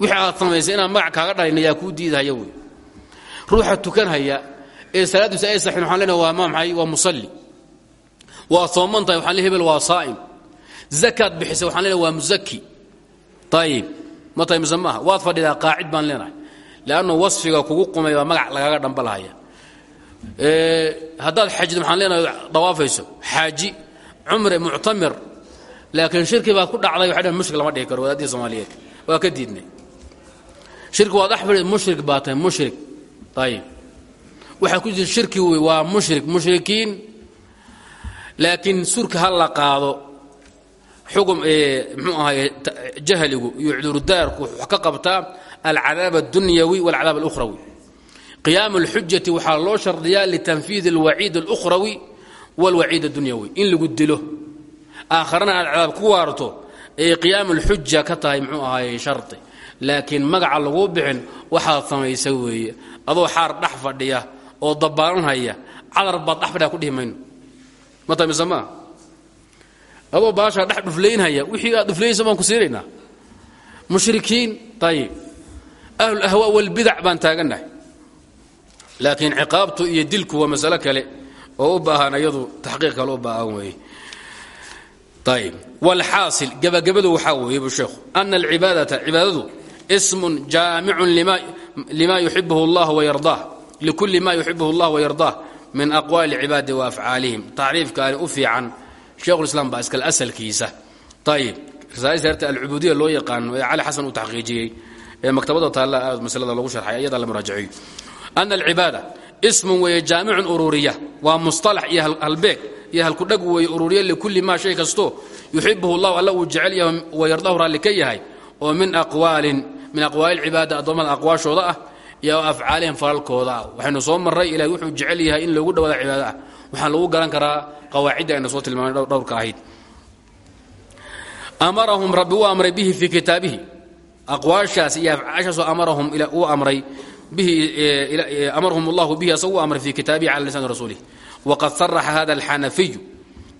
Wixii aad samaysay inaan magac kaaga dhalayna yaa kuu diidahaya wey. Ruuxa tukanhaya ee salaaddiisu ay saxin waxaan leenahay waa maamaxay waa musalli. Waa sooman tahay waxaan le hebel saa'im. Zakaad bixisay waxaan leenahay waa musaki ayib ma tahay mise waad fadhidaa qaacid baan leenahay leannu wasfiga kugu qumay baa magac lagaaga dhambalahaya haddaad xajid maxaan leenahay dawaafayso xaaji cumre muctamir laakiin shirki baad ku dhacday waxay dhn mushrik lama dhihi karo wadaadii soomaaliyeed waa ka diidnay shirki waad axfid mushrik baa tahay mushrik ayib waxaa ku jira shirki wey waa mushrik mushrikiin laakiin surka ha la qaado xugum mxuu ahaay jahligu iyo cudurdaarku wuxuu ka qabtaa alcadaab اdunyawi wاlcadaab اlukhrawi qiyaam اlxujati waxaa loo shardiyaa litanfiid اlwaciid اlukhrawi wاlwaciid اdunyawi in lagu dilo aakharana aad cadaab ku waarto ay qiyaam اlxuja ka tahay mxuu ahaay shardi laakiin magaca laguu bixin waxaad samaysa weeye adoo xaar dhex fadhiya oo dabaalanhaya cadar baad dhex fadhiya ku dhihi mayno ma tahay mise maa adoo baashaa dhex dhuflaynhaya wixii aad dhuflaynaysa baan ku siinaynaa mushrikiin ayib ahlulahwaa walbidac baan taagannahay laakiin ciqaabtu iyo dilku waa masalo kale oo u baahan iyadu taxqiiq kale u baahan weeye ayib wlxaasil gabagabadu waxaa weeye bu sheekhu ana alcibaadata cibaadadu ismun jaamicun lima yuxibuhu اllah wayardaah likulli ma yuxibuhu اllah wayardaah min aqwaali cibaadi wa afcaalihim tacriifkaani u fiican shekhulislaam baa iskale asalkiisa ayib risaaladiisa herta alcubuudiya loo yaqaano ee cali xasan uu taxqiijiyey ee maktabada taalla aad masalada lagu sharxay ayadaa la muraajaciyo ana alcibaada ismun weeye jaamicun ururiya waa musطalax iyo halbeeg iyo halkudhag weeye ururiya likulli maa shay kasto. Yuxibuhu llahu alla uu jecel yahay wayardahu raalli ka yahay oo min aqwaalin min aqwaali lcibaada addoommada aqwaashooda ah iyo afcaalihim falalkooda ah. Waxaynu soo marray ilahay wuxuu jecel yahay in loogu dhawaada cibaada ah. Waxaan lagu garan karaa qawaacidda ayna soo tilmaamay dhowrka ahayd. Amarahum rabbi amray bihi fii kitaabihi aqwaashaas iyo afcaashaasoo amarahum uu amray bihi amarahum allahu bihi asagu amray fii kitaabihi cala lisani rasuulih waqad saraxa hada alxanafiyu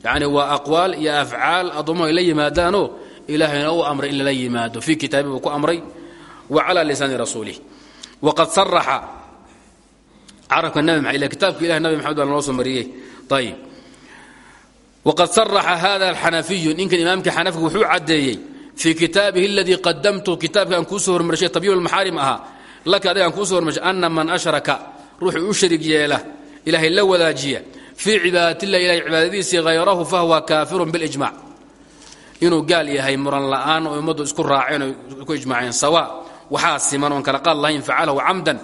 yacni waa aqwaal iyo afcaal addoommuhu ay la yimaadaanoo ilaahayna uu amray in lala yimaado. Fii ku amray wa cala lisaani rasuulih waqad saraxa carabka nabi ila kitaabka ilahi nabi maxamed baa noo soo mariyey. Ayib wqad saraxa hada alxanafiyu ninkan imaamkii xanafiga wuxuu caddeeyey fii kitaabihi aladii qadamtu kitaabka aan kuusoo hormarshay tabyiin lmaxaarim ahaa laka adiga aan kuusoo hormarshay ana man ashraka ruuxuu u sharig yeela ilaahay la wadaajiya fii cibaadatillahi ilahay cibaadadiisii hayrahu fahuwa kaafirun bilijmac inuu gaal yahay muran la'aan oo ummaddu isku raaceen oo ku ijmaaceen sawa. Waxaa siman oon kala qaad lahayn facalahu camdan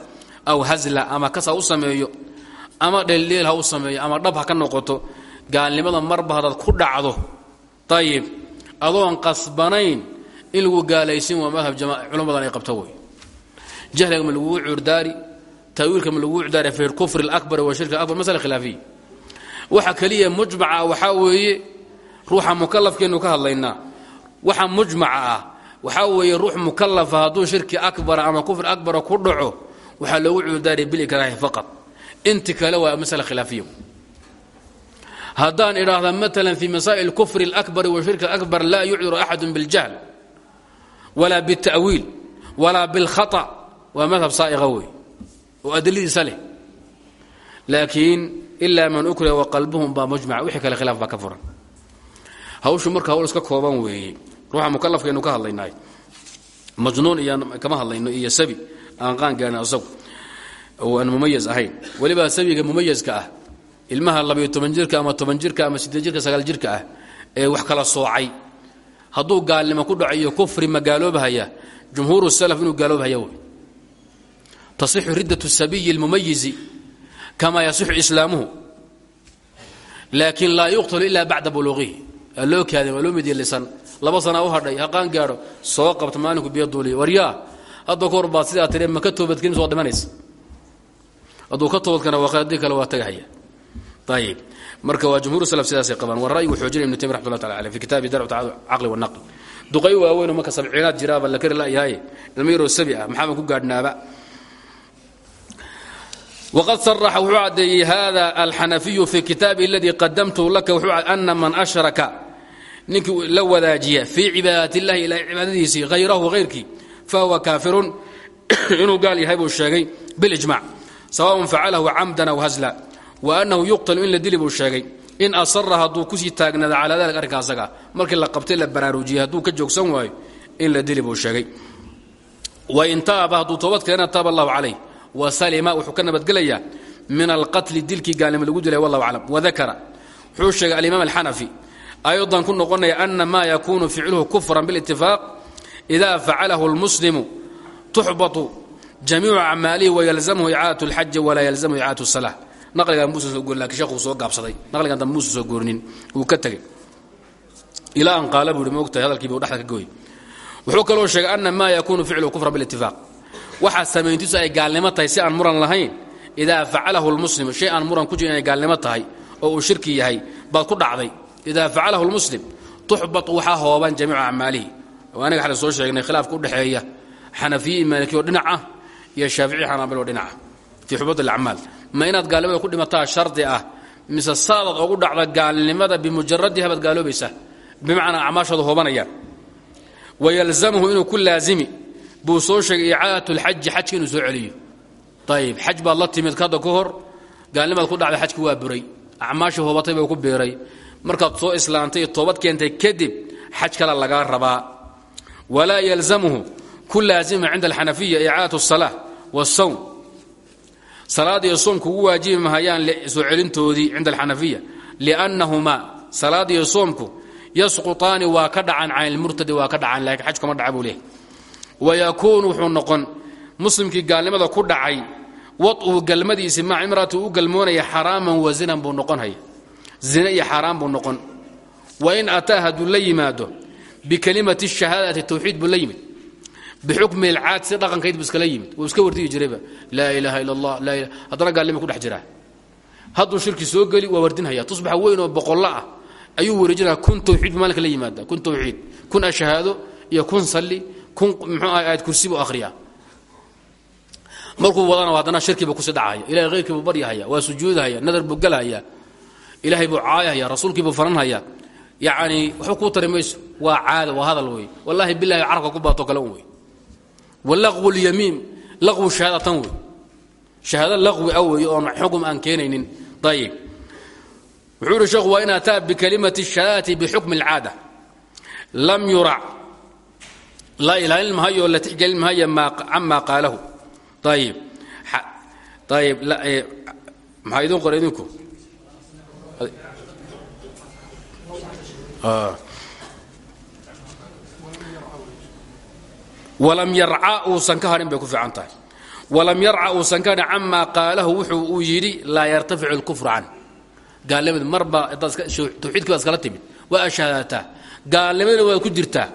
aw hazla ama kas ha u sameeyo ama dheeldheel ha u sameeyo ama dhab ha ka noqoto gaalnimada marba hadaad ku dhacdo adoon qasbanayn in lagu gaalaysin waa madhab culamadan ay qabto wey jahliga ma lagugu cuurdaari taawiilka ma lagugu cuurdaari fi kufri اlakbar wa shirk abar masala khilaafiya. Waxa keliya mujmaca waxaa weeye ruuxa mukalafkeenu ka hadlaynaa. Waxa mujmaca ah weeye ruux mukalafa hadduu shirki akbara ama kufri akbara ku dhaco waxaa loogu cuurdaari bilikraahi faqad inti kale waa masala khilaafiya haddaan idhaahda maala fi masaa'il kufr اlakbari wa shirk akbar laa yucdiru axadu biاljahl walaa bاta'wiil walaa biاlkhaطأ waa madhab saa'iqa wey oo adiladiisa leh laakiin ilaa man ukriha waqalbuhum baa mujmac wixii kale khilaaf baa ka furan hawshu marka hawl iska kooban weeye ruuxa mukalafkaynu ka hadlaynaay majnuun iyo kama hadlayno iyo sabi aan qaan gaarhin asagu oo aan mumayaz ahayn weliba sabiga mumayazka ah ilmaha labayo toban jirka ama toban jirka ama siddeed jirka sagaal jirka ah ee wax kala soocay. Hadduu gaalnimo ku dhacayo kufri ma gaaloobahaya salaf inuu gaaloobahaya wey riddatu sabiyi اlmumayizi kama yasixu islaamuhu. Laakin laa yuqtalu ila bacda buluuqihi waa loo kaadin waa laba sanaa u hadhay haqaan gaadho soo qabta maalinku biyo duuliya waryaa hadda ka hor baad sidaa ma ka toobadkenin soo dhimanaysa. Hadduu ka toobadkana waa haddii kale waa tagahaya ayib marka waa jumhur slaf sidaasay qabaan waa ra'yigu xoojinay ibnu taymiya raxmat ullah taala aleh fi kitaabi darcu caqli wanaql duqay waaweyn oo marka sabciinaad jiraaba la kari la'yahay ilmo yaroo sabi ah maxaaba ku gaadhnaaba wqad saraxa wuxuu caddeeyey hada alxanafiyu fi kitaabi aladii qadamtuhu laka ana man ashraka ninkii la wadaajiya fii cibaadat illahi ilahay cibaadadiisii hayrahu hayrkii fahuwa kaafirun inuu gaal yahay buu sheegay bilijmac sawaءn facalahu camdan aw hasla wa annahu yuqtalu in la dili buu sheegay in asara hadduu kusii taagnaada calaa dalik arrinka asaga markii la qabtay la baraarujiyey hadduu ka joogsan waayo in la dili buu sheegay wain taaba hadduu toobad keena taaba allahu calayh wa salima wuxuu ka nabadgelayaa min alqatli dilkii gaalnimo lagu dilay wallahu aclam wadakara wuxuu sheegay alimaam alxanafi aydan ku noqonaya ana maa yakuunu ficluhu kufran bilitifaaq ida facalahu lmuslimu tuxbatu jamiicu acmaalihi wayalzamhu icaadatu اlxaji walaa yalzamhu icaadatu الsala naqligan muusa soo gorin laakiin sheekhu soo gaabsaday. Naqligan dambe muusa soo goorinin wuu ka tegey. Ilaa an qaala buu ihi moogtahay hadalkiiba u dhexda ka gooy wuxuu kaloo sheegay ana maa yakuunu ficluhu kufran bilitifaaq waxaa samayntiisu ay gaalnimo tahay si aan muran lahayn. Idaa facalahu lmuslim shay aan muran ku jirin inay gaalnimo tahay oo uu shirki yahay baad ku dhacday. Idaa facalahu lmuslim tuxbatu waxaa hooban jamiicu acmaalihi. Aniga xale soo sheegnay khilaafka udhexeeya xanafiye iyo oo dhinac ah iyo shaafici xanaabil oo dhinaca. Fii xubat alacmaal ma inaad gaalnimada ku dhimataa shardi ah mise saadaad ogu dhacda gaalnimada bimujaradiha baad gaaloobaysaa bimacnaa acmaashooda hoobanayaan wayalzamhu inuu ku laazimi buu soo sheegay icaadatu lxaji xajka inuu soo celiyo ayib xaj baad la timid hadda ka hor gaalnimaad ku dhacday xajki waa buray acmaashii hoobatay bay ku biiray markaad soo islaantay toobad keentay kadib xaj kale lagaa rabaa walaa yalzamhu ku laazima cinda alxanafiya icaadatu الsalaa wالsawm salaad iyo soom kugu waajibi mahayaan soo celintoodii cinda alxanafiya. Liannahumaa salaad iyo soomku yasqutaani waa ka dhacan can ilmurtadi waa ka dhacan laakiin xaj kama dhaca buu leehay wayakuunu wuxuu noqon muslimkii gaalnimada ku dhacay wad'uhu galmadiisi maca imraatu u galmoonaya xaraaman wa zinan buu noqonhaya zine iyo xaaraan buu noqon. Wain ataa hadduu la yimaado bikalimati shahaadati tawxiid buu la yimid bixukmi ilcaad si dhaqankayd buu iskala yimid. Wuu iska wardiyi jirayba. Laa ilaaha ila allah laa haddana gaalnima ku dhex jiraa. Hadduu shirki soo geli waa wardinhaya. Tusbax weyn oo boqollo ah ayuu wareejinaya kun tawxiid buu maalinka la yimaada. Kun tawxiid kun ashahaado iyo kun salli kun muxuu aha aayad kursi buu akhriyaa. Markuu wadana haddana shirkiiba kusi dhacaya. Ilahay hayrkii buu baryahaya waa sujuudahaya nadar buu gelhaya ilaahay buu caayahaya rasuulkii buu faranhaya yacni waxba kuu tari mayso waa caada waa hadal wey wallaahi bilahi carabka ku baato kale un wey walaqwu lyamiin laqwu shahaadatan wey shahaado laqwi a wey oon xukm aan keenaynin ayib wuxuu ihi sheekhu waa in ataa bikalimati shahaadati bixukmi اlcaada lam yurac la ilaalin mahayo la tixgelin mahayo cama qaalahu ayib ayib maxaa idin qoray idinku walam yarca uusan ka hadhin bay ku fiican tahay. Walam yarca uusan ka hadhin camaa qaalahu wuxuu uu yidhi laa yartaficu اlkufru can. Gaalnimadi marba tawxiidkii baad iskala timid. Waa ashahaadataa gaalnimadina waad ku jirtaa.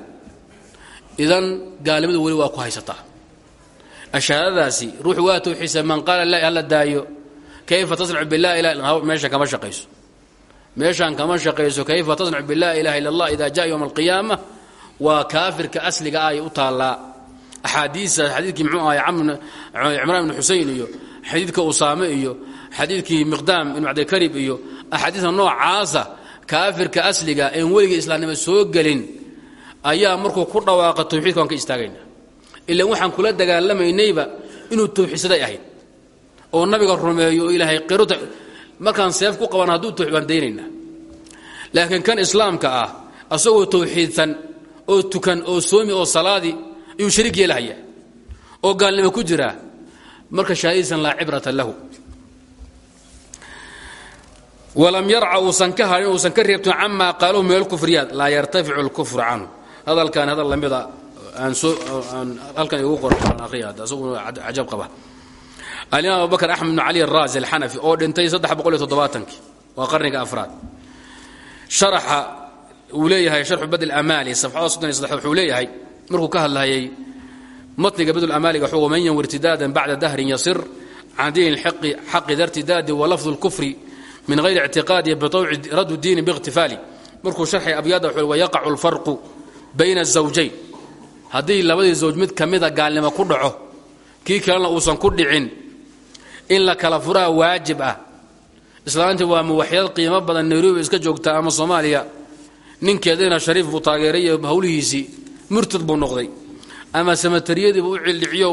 Idan gaalnimadu weli waa ku haysataa. Ashahaadadaasi ruuxu waa tawxiidsa man qaala la hala daayo kayfa tasnacu bilaa ilaha meeshan kama shaqayso. Meeshaan kama shaqayso kayfa tasnacu bilaa ilaha illa allah ida jaa ywma alqiyaama waa kaafirka asliga ah ay u taallaa axaadiista xadiidkii mxuu ahay cimraan ibnu xusein iyo xadiidka usaame iyo xadiidkii miqdaam ibnu cabdikarib iyo axaadiista noocaasa kaafirka asliga een weligii islaamnimo soo gelin ayaa markuu ku dhawaaqa tawxiidka waan ka istaagayna. Ilan waxaan kula dagaalamaynayba inuu tawxiidsaday ahayd oo nabiga rumeeyo oo ilaahay qiro markaan seef ku qaban hadduu tawxiid waan daynaynaa laakiin kan islaamka ah asagoo tawxiidsan oo tukan oo soomi oo salaadi ayuu shariik yeelahaya oo gaalnimo ku jira. Marka shahaadadiisan laa cibrata lahu. Walam yarca uusan ka harin uusan ka reebtin camaa qaaluhu min alkufriyaat laa yartaficu اlkufru canhu. Hadalkan hadal lamida aan soo aan halkan igu qoran akhriya hadda asaguna cajab qaba. Alimaam abubakr axmed bn cali araazi alxanafi oo dhintay saddex boqol iyo qarniga afraad. Sharaxa uu leeyahay sharxu badl amaali safxada soddon markuu ka hadlayay matniga badl amaaliga wuxuu waman yanwi irtidaadan bacda dahrin yasir can diini xaqi da irtidaadi wa lafdu اlkufri min hayri ictiqaadi bitawci radu diini biikhtifaali markuu sharxay abyaada wuxuu wayaqacu اlfarqu bayna الزawjayn haddii labadii zawj mid ka mida gaalnimo ku dhaco kii kalena uusan ku dhicin in la kala furaa waajib ah islaantii waa muwaxyad qiimo badan nairobi iska joogtaa ama soomaaliya ninkeedina shariif buu taageeray iyo hawlihiisii murtad buu noqday. Ama samatariyadiibu u cildhiciyo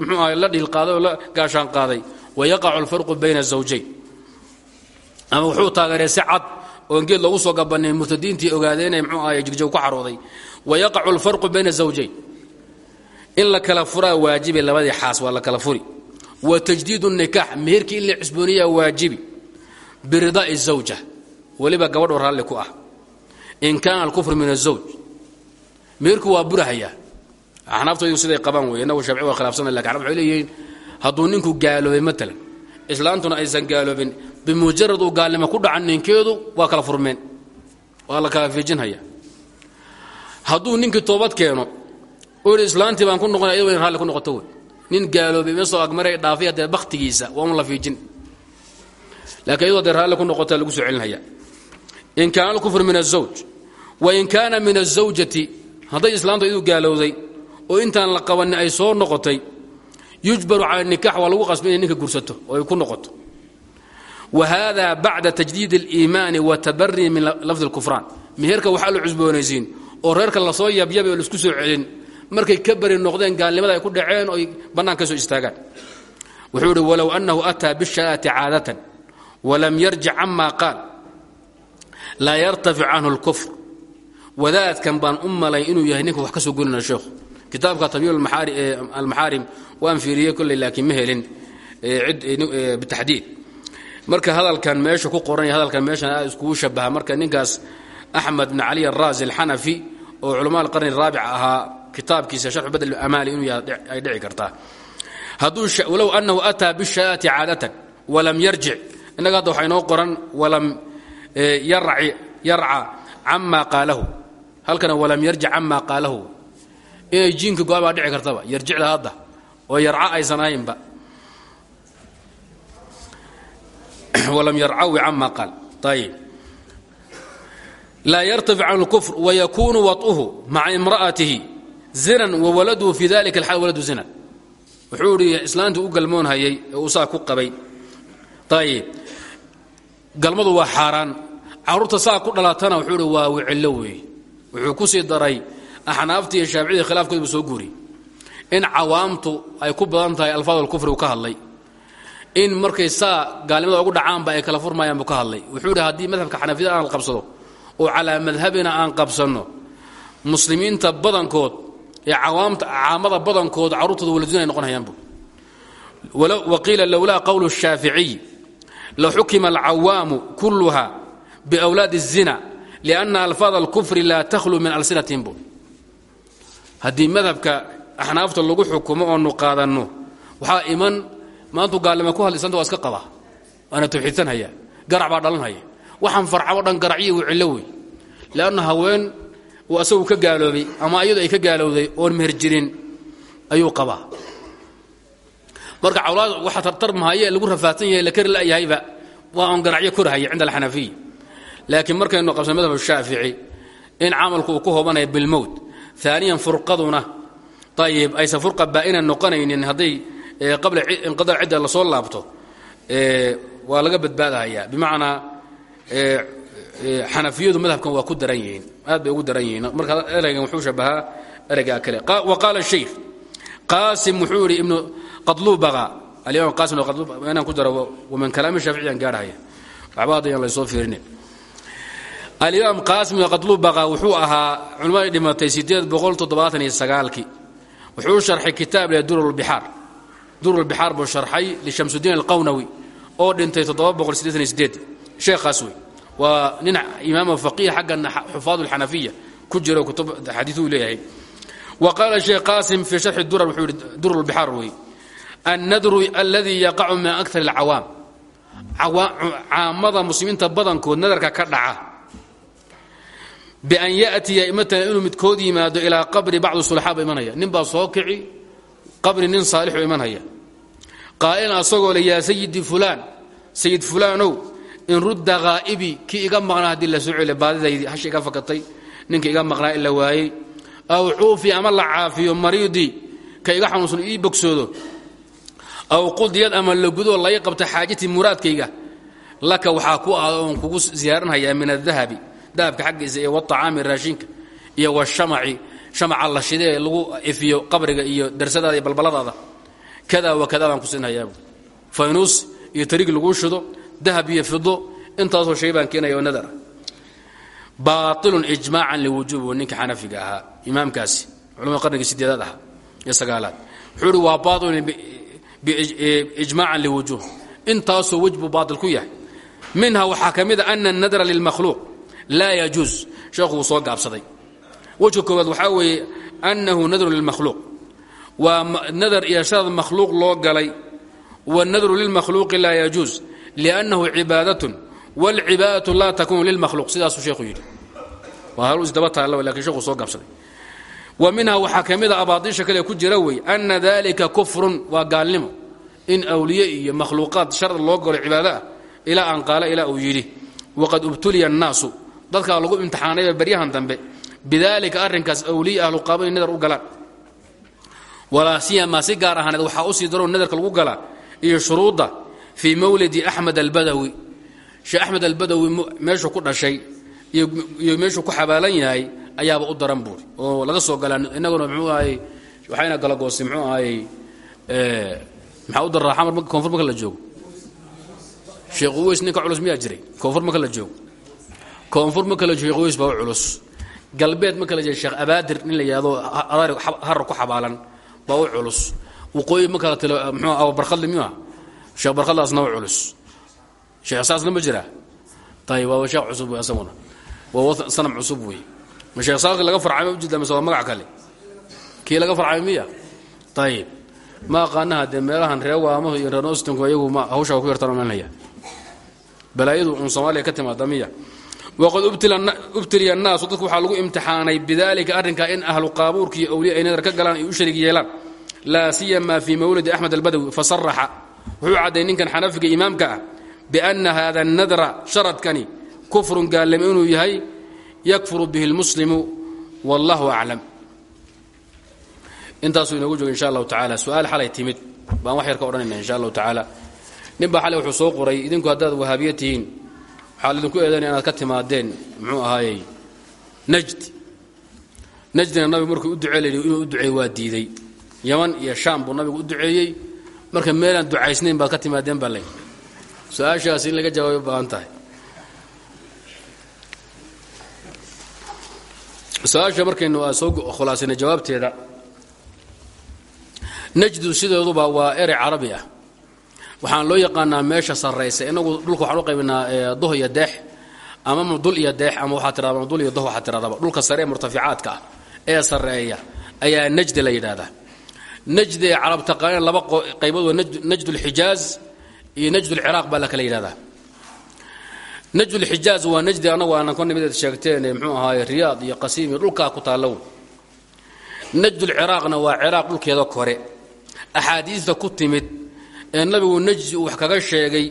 mxuu aha la dhiilqaaday oo la gaashaan qaaday. Wayaqacu alfarqu bayna azawjayn ama wuxuu taageeray si cad oon geed soo gabanay murtadiintii ogaadeenee mxuu ahay jigjow ku xarooday. Wayaqacu alfarqu bayna zawjayn. In la kala furaa waajibi labadii xaas waa la kala furi. Wa tajdiid nikaax meherkii in la waajibi. Biridaai zawja weliba gabadhoo raalli ku ah. In kaana alkufru min azawj meherku waa burahaya. Axnaaftoodu siday qabaan wey innagu shabci waa khilaafsana laakiin axnaft waxay leeyihiin hadduu ninku gaaloobay matalan islaantuna aysan gaaloobin bimujarad uu ku dhacan ninkeedu waa kala furmeen waa la kala fiijinhaya hadduu ninkii toobad keeno yidhi islaantii baan ku noqonay ayadoo in raalli ku noqoto wey nin gaaloobay mesoo agmaray dhaafay haddee bakhtigiisa waa la fiijin laakiin ayadoo haddee raalli ku noqota lagu soo celinhaya. In kaana alkufru min azawj wa in kaana min azawjati hadday islaantu iyadu gaalowday oo intaan la qabanin ay soo noqotay yujbaru cala nikax waa lagu qasbay inay ninka gursato oo ay ku noqoto wa hada bacda tajdiid اliimaani wa tabarii min lafdi اlkufraan meherka waxaa la cusboonaysiin oo reerka lasoo yabyabay oo laisku soo celin markay ka bari noqdeen gaalnimada ay ku dhaceen oy bannaan ka soo istaagaan wuxuu idhi walow annahu ataa bishaa'ati caadatan walam yarjic cama qaal laa yartafic canhu اlkufr wadaadkan baan u malay inuu yahay ninka wax ka soo gurinaya sheekhu kitaabka tabyiin almaxaarim waan fiiriyey kolley laakiin ma helin bitaxdiid. Marka hadalkan meesha ku qoran hadalkan meeshan aad iskugu shabaha marka ninkaas axmed bn cali araazi alxanafi oo culamaa alqarni raabic ahaa kitaabkiisa sharxu badl amaali inuu yahay ay dhici kartaa. Walow annahu ataa bishaati caadatan walam yarjic. Innaga hadda waxaa inoo qoran walam yarca cama qaalahu halkana walam yarjic cama qaalahu. Inay jiinka go-a baa dhici kartaba yarjicda hadda oo yarca aysan ahaynba <clears throat> walam yarcawi cama qaal. Ayib laa yartafic can اlkufr wayakunu waطuhu maca imra'atihi zinan wawaladuhu fi dalika alxaal waladu zina wuxuu idhi u galmoonhayay ee uu saa ku qabay. Ayib galmadu waa xaaraan. Carruurta saa ku dhalatana wuxuu waa wicillo weeye wuxuu ku sii daray axnaafta iyo shaaficida khilaafkoodbu soo guuriyey. In cawaamtu ay ku badan tahay alfaad alkufrigu ka hadlay. In markay saa gaalnimada ugu dhacaanba ay kala furmayaan buu ka hadlay. Wuxuu yidhi haddii madhabka xanafiyada aan qabsado oo calaa madhabina aan qabsanno muslimiinta badankood ee caamada badankood carruurtooda waladin ay noqon hayaanbu waqiila lowlaa qowlu shaaficiy la xukima alcawaamu kulluha biwlaadi الzina liأnna alfaad alkufri laa takhlu min alsinatihim bu haddii madhabka axnaafta lagu xukumo oonu qaadanno waxaa iman maantuu gaalnima ku hadlaysanta waa iska qaba waana tawxiidsanhaya garac baa dhalanhaya waxaan farcabo dhan garacyo uu cillo wey leanna haween uu asagu ka gaaloobay ama iyadu ay ka gaalowday oon meher jirin ayuu qabaa marka cawlaad waxa tartarmahaye lagu rafaadsan yahay la kari la'yahayba waa on garacyo korahaya cinda alxanafiya laakiin markaynu qabsan madhab shaafici in camalku uu ku hobanaya bilmowt aaniyan furqaduna ayib aysan furqa baa'inan noqonaynin hadday qabla inqidaa cidda la soo laabto waa laga badbaadahayaa bimacnaa xanafiyadu madhabkan waa ku daran yihiin aad bay ugu daran yihiin. Marka ereygan wuxuu shabahaa ereygaa kale. Wa qaala shaykh qaasim wuxuu yidhi ibnu qadlubaqa alimaam qaasim inaan ku daro wamin kalaami shaaficiyaan gaarhaya waxba haddayaan laysoo fiirinin alimaam qaasim qadlubaqa wuxuu ahaa culimmadii dhimatay sideed boqol toddobaatan iyo sagaalkii. Wuxuu sharxay kitaab le durulbixaar durulbixaar buu sharxay lishamsudiin alqawnawi oo dhintay sheekhaas wey waa nin imaamo faqiih xagga xufaad alxanafiya ku jiro kutub xadiiuu leeyahay. Wa qaala sheekh qaasim fii sharxi durar wuxuu yihi durulbixaar wey annadru alladii yaqacu min aktar alcawaam caamada muslimiinta badankood nadarka ka dhaca bian yatiya matalan inuu midkood yimaado ilaa qabri bacdi sulaxaa ba imanaya nin baa soo kici qabri nin saalixu imanaya qaa'ilan asagoo le yaa sayidi fulaan sayid fulaanow in rudda haa'ibi kii iga maqnaa haddii la soo celiya baadidaydii hashi iga fakatay ninka iga maqnaa in la waayey aw cuufi ama la caafiyo mariidii ka iga xanuunsan ii bogsoodo aw qudiyad ama la gudoo laga qabta xaajatii muraadkayga laka waxaa ku ah oon kugu siyaaranhayaa min adahabi dahabka xaggiisa iyo wاطacaami raashinka iyo washamaci shamaca la shidee lagu ifiyo qabriga iyo darsadaada iyo balbaladaada kada wa kada baan ku siinhayaa faynuus iyo tariig laguu shido dahab iyo fido intaasoo shay baan keenaya oo nadar. Baailun ijmaacan liwujuubi ninka xanafiga ahaa imaamkaasi culamada qarnigii sideedaad ahaa iyo sagaalaad. Wuxuu uhi waa baailun ijmaacan liwujuuh intaasoo wej buu baail ku yahay. Minha waxaa ka mida ana nadra lilmakhluuq laa yajuus sheekhu wuu soo gaabsaday wejka koowaad waxaa weeye annahu nadrun lilmakhluuq waa nadar iyo sharad loo galay wاnadru lilmakhluuqi laa yajuus liannahu cibaadatun wاlcibaadatu laa takunu lilmakhluuq sidaasuu sheekhu yidhi waa hal isdaba taalla laakiin sheekhu soo gaabsaday wa minha waxaa ka mida kale ku jira wey ana dalika kufrun waa gaalnimo in awliye iyo makhluuqaad sharad loo galo cibaado ah ilaa an qaala ilaa uu waqad ubtuliya annaasu dadkaa lagu imtixaanayba baryahan dambe bidalika arrinkaas awliye ahluqaaba in nadar u galaan. Walaa siyamaa si gaar ahaaneed waxaa u sii daroo nadarka lagu galaa iyo shuruudda fii mawlidi axmed albadawi. Sheekh axmed albadawi meeshuu ku dhashay iyo meeshuu ku xabaalan yahay ayaaba u daran buuri. Oo laga soo galaa inaguna mxuu ahayy waxayna galagoostay mxuu ahayy maxaa u daraa xamar koonfur marka la joogo? Sheekh uweys ninka culus miyaa jiray? Koonfur marka la joogo koonfur marka la joogo sheekh uweys baa u culus. Galbeed marka la joogo sheekh abaadir nin la yidhahdo harar ku xabaalan baa u culus. Waqooyi marka la tilo mxuu aw barkhadle miyuu ah sheekh barkhadlaasna u culus. Sheekh saasna ma jiraa ayib waa sheekh cusub wey asaguna. Waa sanam cusub wey ma sheekh saaqi laga farcay ma ujeeda mise waa magac kale? Kii laga farcay miya? Ayib ma aqaanaha dee meelahan reer waamahu iyo reer nostonku iyagu ma hawshaa ku yartaan omanaya balaayadu uun soomaaliya ka timaada miya waqad ubtiliya annaasu dadku waxaa lagu imtixaanay bidalika arrinkaa in ahlu qaabuurka iyo awliya ay nadar ka galaan ay u sharig yeelaan laa siyama fii mawlidi axmed albadawi fasaraxa wuxuu cadday ninkan xanafiga imaamka ah bianna hada nadra sharadkani kufrun gaalnimo inuu yahay yakfuru bihi lmuslimu wallahu aclam intaasuu inoogu jooga insha allahu tacala su'aal xalay timid baan wax yar ka odhanayna insha allahu tacaala nin baa xalay wuxuu soo qoray idinku haddaad wahaabiya tihiin waxaa laidinku eedanaya inaad ka timaadeen muxuu ahaayey najd. Najdina nabigu markuu u layidhi inuu u duceey waa diiday. Yaman iyo shaam buu nabigu u duceeyey. Marka meelaan ducaysnayn baad ka timaadeen baa lay su'aashaas in laga jawaabay u baahan tahay. Su'aasha soo khulaasinay jawaabteeda najdu sideeduba waa erey carabi ah waxaan loo yaqaanaa meesha sarraysa. Inagu dhulka waxaan u qaybinaa duh iyo deex ama dul iyo deex ama waxaa tirada dul iyo duh waxaa tiradaba dhulka sare ee murtaficaadka ah ee sarreeya ayaa najdi la yidhaahdaa. Najdi ee carab taqaaneen laba qaybood waa najd iyo najd baa la kala yidhahdaa najd waa najdi anagu aanan ka nimideed sheegteen mxuu ahaaye riyaad iyo qasiim iyo dhulkaa ku taallow. Najd ulciraaqna waa ciraaq dhulkeeda kore. Axaadiista ku timid ee nabigu najdi uu wax kaga sheegay.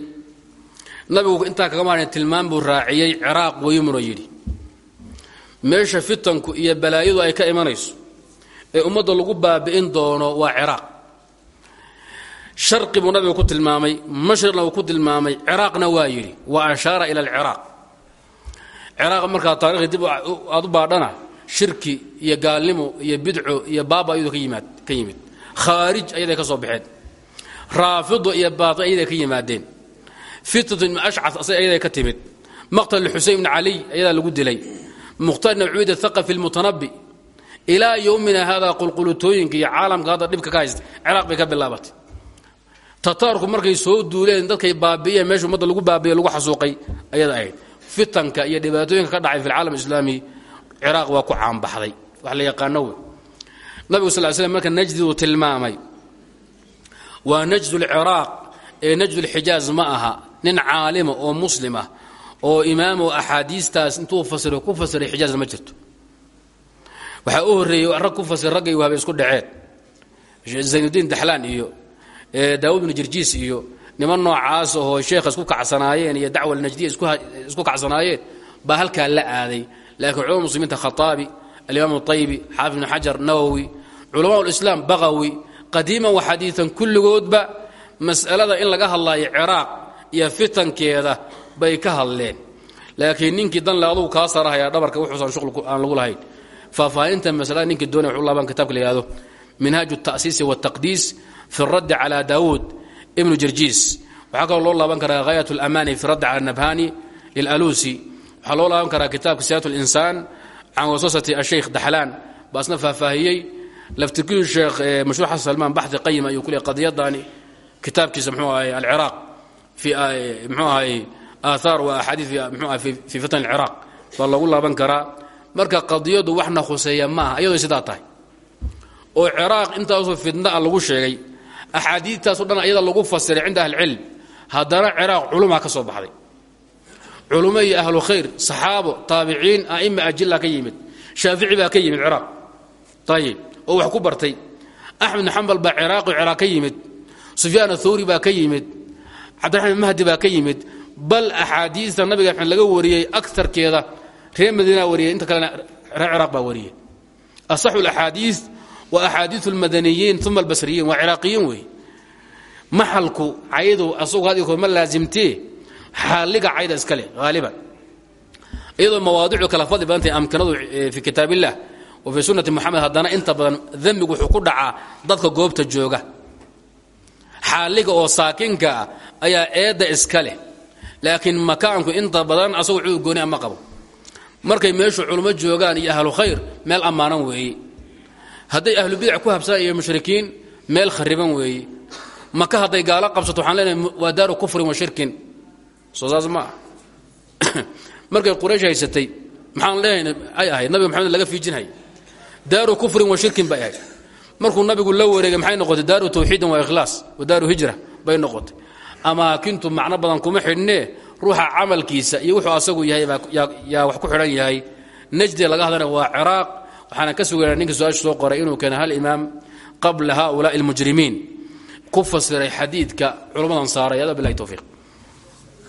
Nabigu intaa kaga maarn tilmaam buu raaciyey ciraaq weyumuna yidhi. Meesha fitanku iyo balaayadu ay ka imanayso ee ummadda lagu baabi'in doono waa ciraaq. Sharqi buu nabigu ku tilmaamay mashriqna uu ku tilmaamay ciraaqna waa yidhi wa ashaara ila alciraaq. Ciraaq markaa taarikhii dib aad u baadhana shirki iyo gaalnimo iyo bidco iyo baaba ayadoo ka yimid. Khaarij ayaday ka soo baxeen raafido iyo baai ayaday ka yimaadeen. Fitnatu ibn ashcad asag ayaday ka timid. Maqtal xusein ibn caliy ayadaa lagu dilay. Mukhtaar ibn cubayd athaqafi almutanabi ilaa yowmina hada qulqulutooyinka iyo caalamka hadda dhibka ka haysta ciraaq bay ka bilaabatay. Tataarku markay soo duuleen dadkay baabi'iyeen meesha ummadda lagu baabiye lagu xasuuqay ayada ahayd. Fitanka iyo dhibaatooyinka ka dhacay fi lcaalam islaami ciraaq waa ku caanbaxday. Wax la yaqaano waa najdulciraaq ee najdulxijaaz ma aha. Nin caalima oo muslim ah oo imaamo axaadiistaas intuu fasiro ku fasiray xijaazna ma jirto. Waxaa u horreeyey rag ku fasir raggay wahabay isku dhaceen. Zaynudiin daxlaan iyo daawud bnu jirjiis iyo niman noocaas ahoo sheekha isku kacsanaayeen iyo dacwa najdiya isku kacsanaayeen baa halkaa la aaday. Laakiin culama muslimiinta khaaabi alimaam aybi xaafid bn xajar nawowi culamaa lislaam baqawi qadiiman wa xadiian kulligoodba mas'alada in laga hadlaayo ciraaq iyo fitankeeda bay ka hadleen laakiin ninkii danle adugu kaa saarahayaa dhabarka wuxuusan shuql aan lagu lahayn faahfaahinta masalada ninkii doonaya wuxuu laaban kitabka la yihahdo minhaaj الta'siisi wالtaqdiis fi اraddi calى daawuud ibnu jirjiis waxaa kaloo loo laaban karaa hayat اlamani fi raddi calى nabhani lilalusi waxaa loo laaban karaa kitaabka siyat اlinsaan can wasasati ashaykh daxlaan baasna faahfaahiyey laftirkiisu sheekh mashruur xasan salmaan baxdi qayim ayuu ku leey qadiyadani kitaabkiisa mxuu ahay alciraaq fi mxuu ahay aaaar wa axaadii mxuu ahay fi fitan alciraaq baa lagu laaban karaa marka qadiyadu waxna khuseeya ma aha iyadoo sidaa tahay. Oo ciraaq intaasoo fitna a lagu sheegay axaadiidtaasoo dhan iyada lagu fasiray cinda ahlicilm haddana ciraaq culumaa ka soo baxday. Culummo iyo ahlu khayr saxaabo taabiciin a'ima ajila ka yimid shaafici baa ka yimid ciraaq ayib oo wax ku bartay. Axmed bn xambal baa ciraaqi ciraaq ka yimid. Sufyaan athawri baa ka yimid. Mahdi baa ka bal axaadiista nabiga axmed laga wariyey akarkeeda reer madiina wariyey inta kalena reer ciraaq baa wariyey asaxu alaxaadiis wa axaadiiu almadaniyiin uma albasriyiin waa ciraaqiyiin weeye maxalku caydu asagu had ma laasimtee xaaliga cayda iska leh haaliban iyadoo mawaadicu kala fadli badantay amkinadu fi kitaab illah wa fii sunnati moxamed haddana inta badan dembigu wuxuu ku dhacaa dadka goobta jooga. Xaaliga oo saakinka ah ayaa eedda iska leh laakiin makaanku inta badan asagu cudur gooni ama qabo. Markay meeshu culummo joogaan iyo ahlu khayr meel ammaanan weeye hadday ahlu bidac ku habsaan iyo mushrikiin meel khariban weeye maka hadday gaalo qabsato waxaan leenahay waa daaru kufrin wa shirkin. Soo ma <coughs> markay quraysh haysatay maxaan leenahay ay ahayd nabiga maxamed laga fiijinhay daaru kufrin wa shirkin bay ahayd. Markuu nabigu la wareegay maxay noqotay? Daaru tawxiidin wa ikhlaas wa daaru hijra bay noqotay. Amaakintu macno badan kuma xidhnee ruuxa camalkiisa iyo wuxuu asagu yahay yaa wax ku xidhan yahay. Najdi laga hadlana waa ciraaq. Waxaana ka sugaynaa ninka su'aasha soo qoray inuu keena hal imaam qabla haulaai almujrimiin. Ku fasiray xadiidka culummadan saaray hada bilahi towfiiq